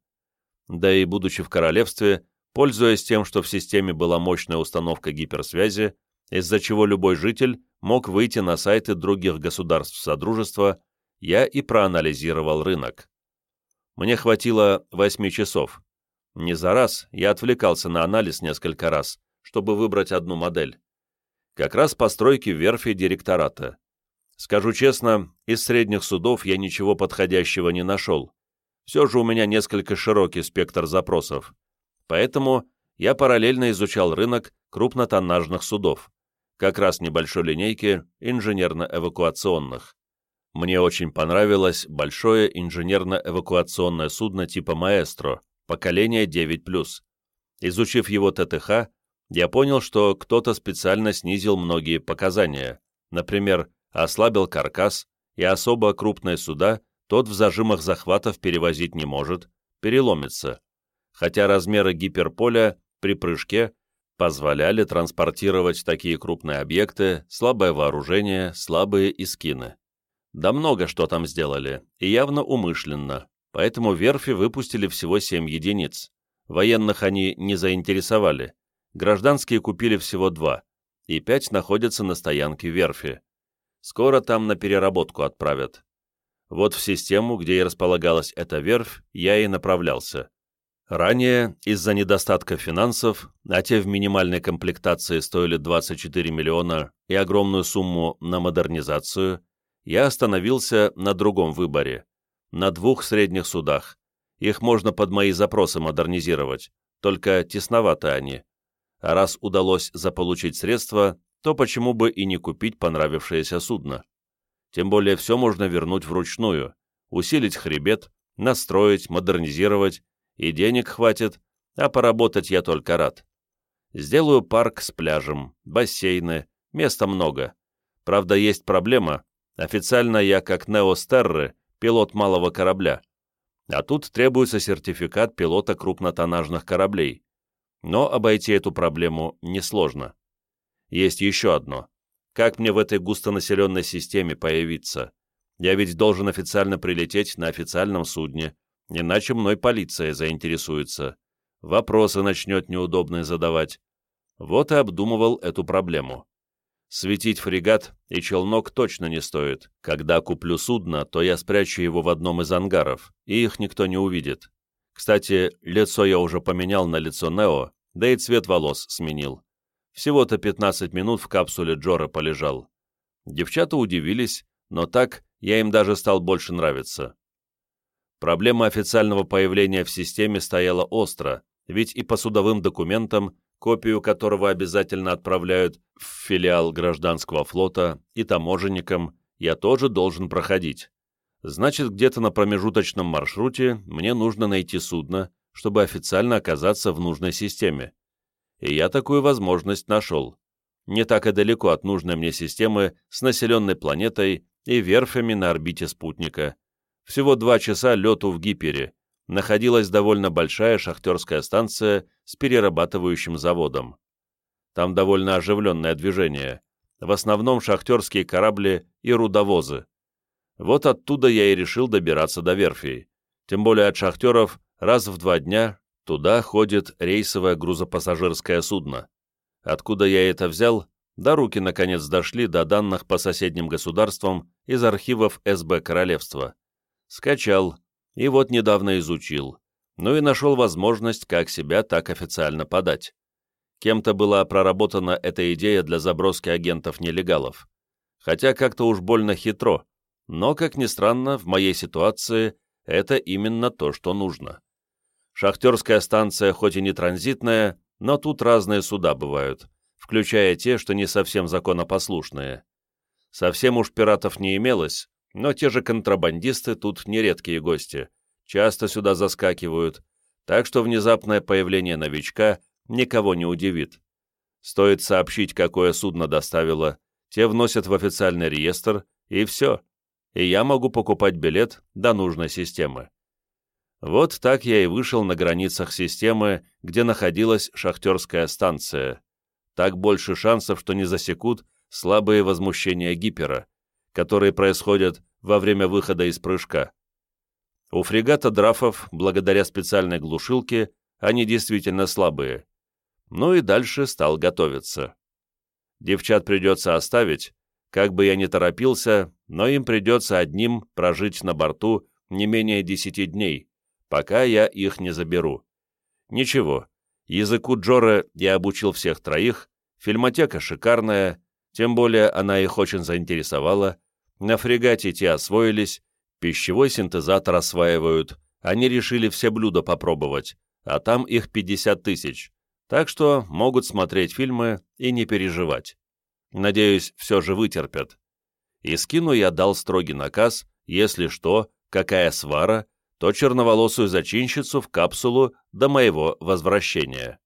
Да и будучи в королевстве, пользуясь тем, что в системе была мощная установка гиперсвязи, из-за чего любой житель мог выйти на сайты других государств Содружества, я и проанализировал рынок. Мне хватило 8 часов. Не за раз, я отвлекался на анализ несколько раз, чтобы выбрать одну модель. Как раз постройки верфи директората. Скажу честно, из средних судов я ничего подходящего не нашел. Все же у меня несколько широкий спектр запросов. Поэтому я параллельно изучал рынок крупнотоннажных судов, как раз небольшой линейки инженерно-эвакуационных. Мне очень понравилось большое инженерно-эвакуационное судно типа «Маэстро», поколение 9+. Изучив его ТТХ, я понял, что кто-то специально снизил многие показания, например, ослабил каркас, и особо крупные суда тот в зажимах захватов перевозить не может, переломится, хотя размеры гиперполя при прыжке позволяли транспортировать такие крупные объекты, слабое вооружение, слабые искины. Да много что там сделали, и явно умышленно, поэтому верфи выпустили всего 7 единиц. Военных они не заинтересовали, гражданские купили всего два, и пять находятся на стоянке верфи. Скоро там на переработку отправят. Вот в систему, где и располагалась эта верфь, я и направлялся. Ранее, из-за недостатка финансов, а те в минимальной комплектации стоили 24 миллиона и огромную сумму на модернизацию, я остановился на другом выборе. На двух средних судах. Их можно под мои запросы модернизировать, только тесноваты они. А раз удалось заполучить средства, то почему бы и не купить понравившееся судно? Тем более все можно вернуть вручную, усилить хребет, настроить, модернизировать, и денег хватит, а поработать я только рад. Сделаю парк с пляжем, бассейны, места много. Правда, есть проблема. Официально я как Неостерры, пилот малого корабля. А тут требуется сертификат пилота крупнотоннажных кораблей. Но обойти эту проблему несложно. Есть еще одно. Как мне в этой густонаселенной системе появиться? Я ведь должен официально прилететь на официальном судне, иначе мной полиция заинтересуется. Вопросы начнет неудобные задавать. Вот и обдумывал эту проблему. Светить фрегат и челнок точно не стоит. Когда куплю судно, то я спрячу его в одном из ангаров, и их никто не увидит. Кстати, лицо я уже поменял на лицо Нео, да и цвет волос сменил. Всего-то 15 минут в капсуле Джора полежал. Девчата удивились, но так я им даже стал больше нравиться. Проблема официального появления в системе стояла остро, ведь и по судовым документам, копию которого обязательно отправляют в филиал гражданского флота и таможенникам, я тоже должен проходить. Значит, где-то на промежуточном маршруте мне нужно найти судно, чтобы официально оказаться в нужной системе. И я такую возможность нашел. Не так и далеко от нужной мне системы с населенной планетой и верфями на орбите спутника. Всего два часа лету в Гипере. Находилась довольно большая шахтерская станция с перерабатывающим заводом. Там довольно оживленное движение. В основном шахтерские корабли и рудовозы. Вот оттуда я и решил добираться до верфей. Тем более от шахтеров раз в два дня туда ходит рейсовое грузопассажирское судно. Откуда я это взял? Да руки, наконец, дошли до данных по соседним государствам из архивов СБ Королевства. Скачал, и вот недавно изучил. Ну и нашел возможность как себя, так официально подать. Кем-то была проработана эта идея для заброски агентов-нелегалов. Хотя как-то уж больно хитро, но, как ни странно, в моей ситуации это именно то, что нужно. Шахтерская станция хоть и не транзитная, но тут разные суда бывают, включая те, что не совсем законопослушные. Совсем уж пиратов не имелось, но те же контрабандисты тут нередкие гости, часто сюда заскакивают, так что внезапное появление новичка никого не удивит. Стоит сообщить, какое судно доставило, те вносят в официальный реестр, и все и я могу покупать билет до нужной системы. Вот так я и вышел на границах системы, где находилась шахтерская станция. Так больше шансов, что не засекут слабые возмущения гипера, которые происходят во время выхода из прыжка. У фрегата Драфов, благодаря специальной глушилке, они действительно слабые. Ну и дальше стал готовиться. Девчат придется оставить, как бы я ни торопился, но им придется одним прожить на борту не менее десяти дней, пока я их не заберу. Ничего, языку Джора я обучил всех троих, фильмотека шикарная, тем более она их очень заинтересовала, на фрегате те освоились, пищевой синтезатор осваивают, они решили все блюда попробовать, а там их 50 тысяч, так что могут смотреть фильмы и не переживать. Надеюсь, все же вытерпят. И скину я дал строгий наказ, если что, какая свара, то черноволосую зачинщицу в капсулу до моего возвращения.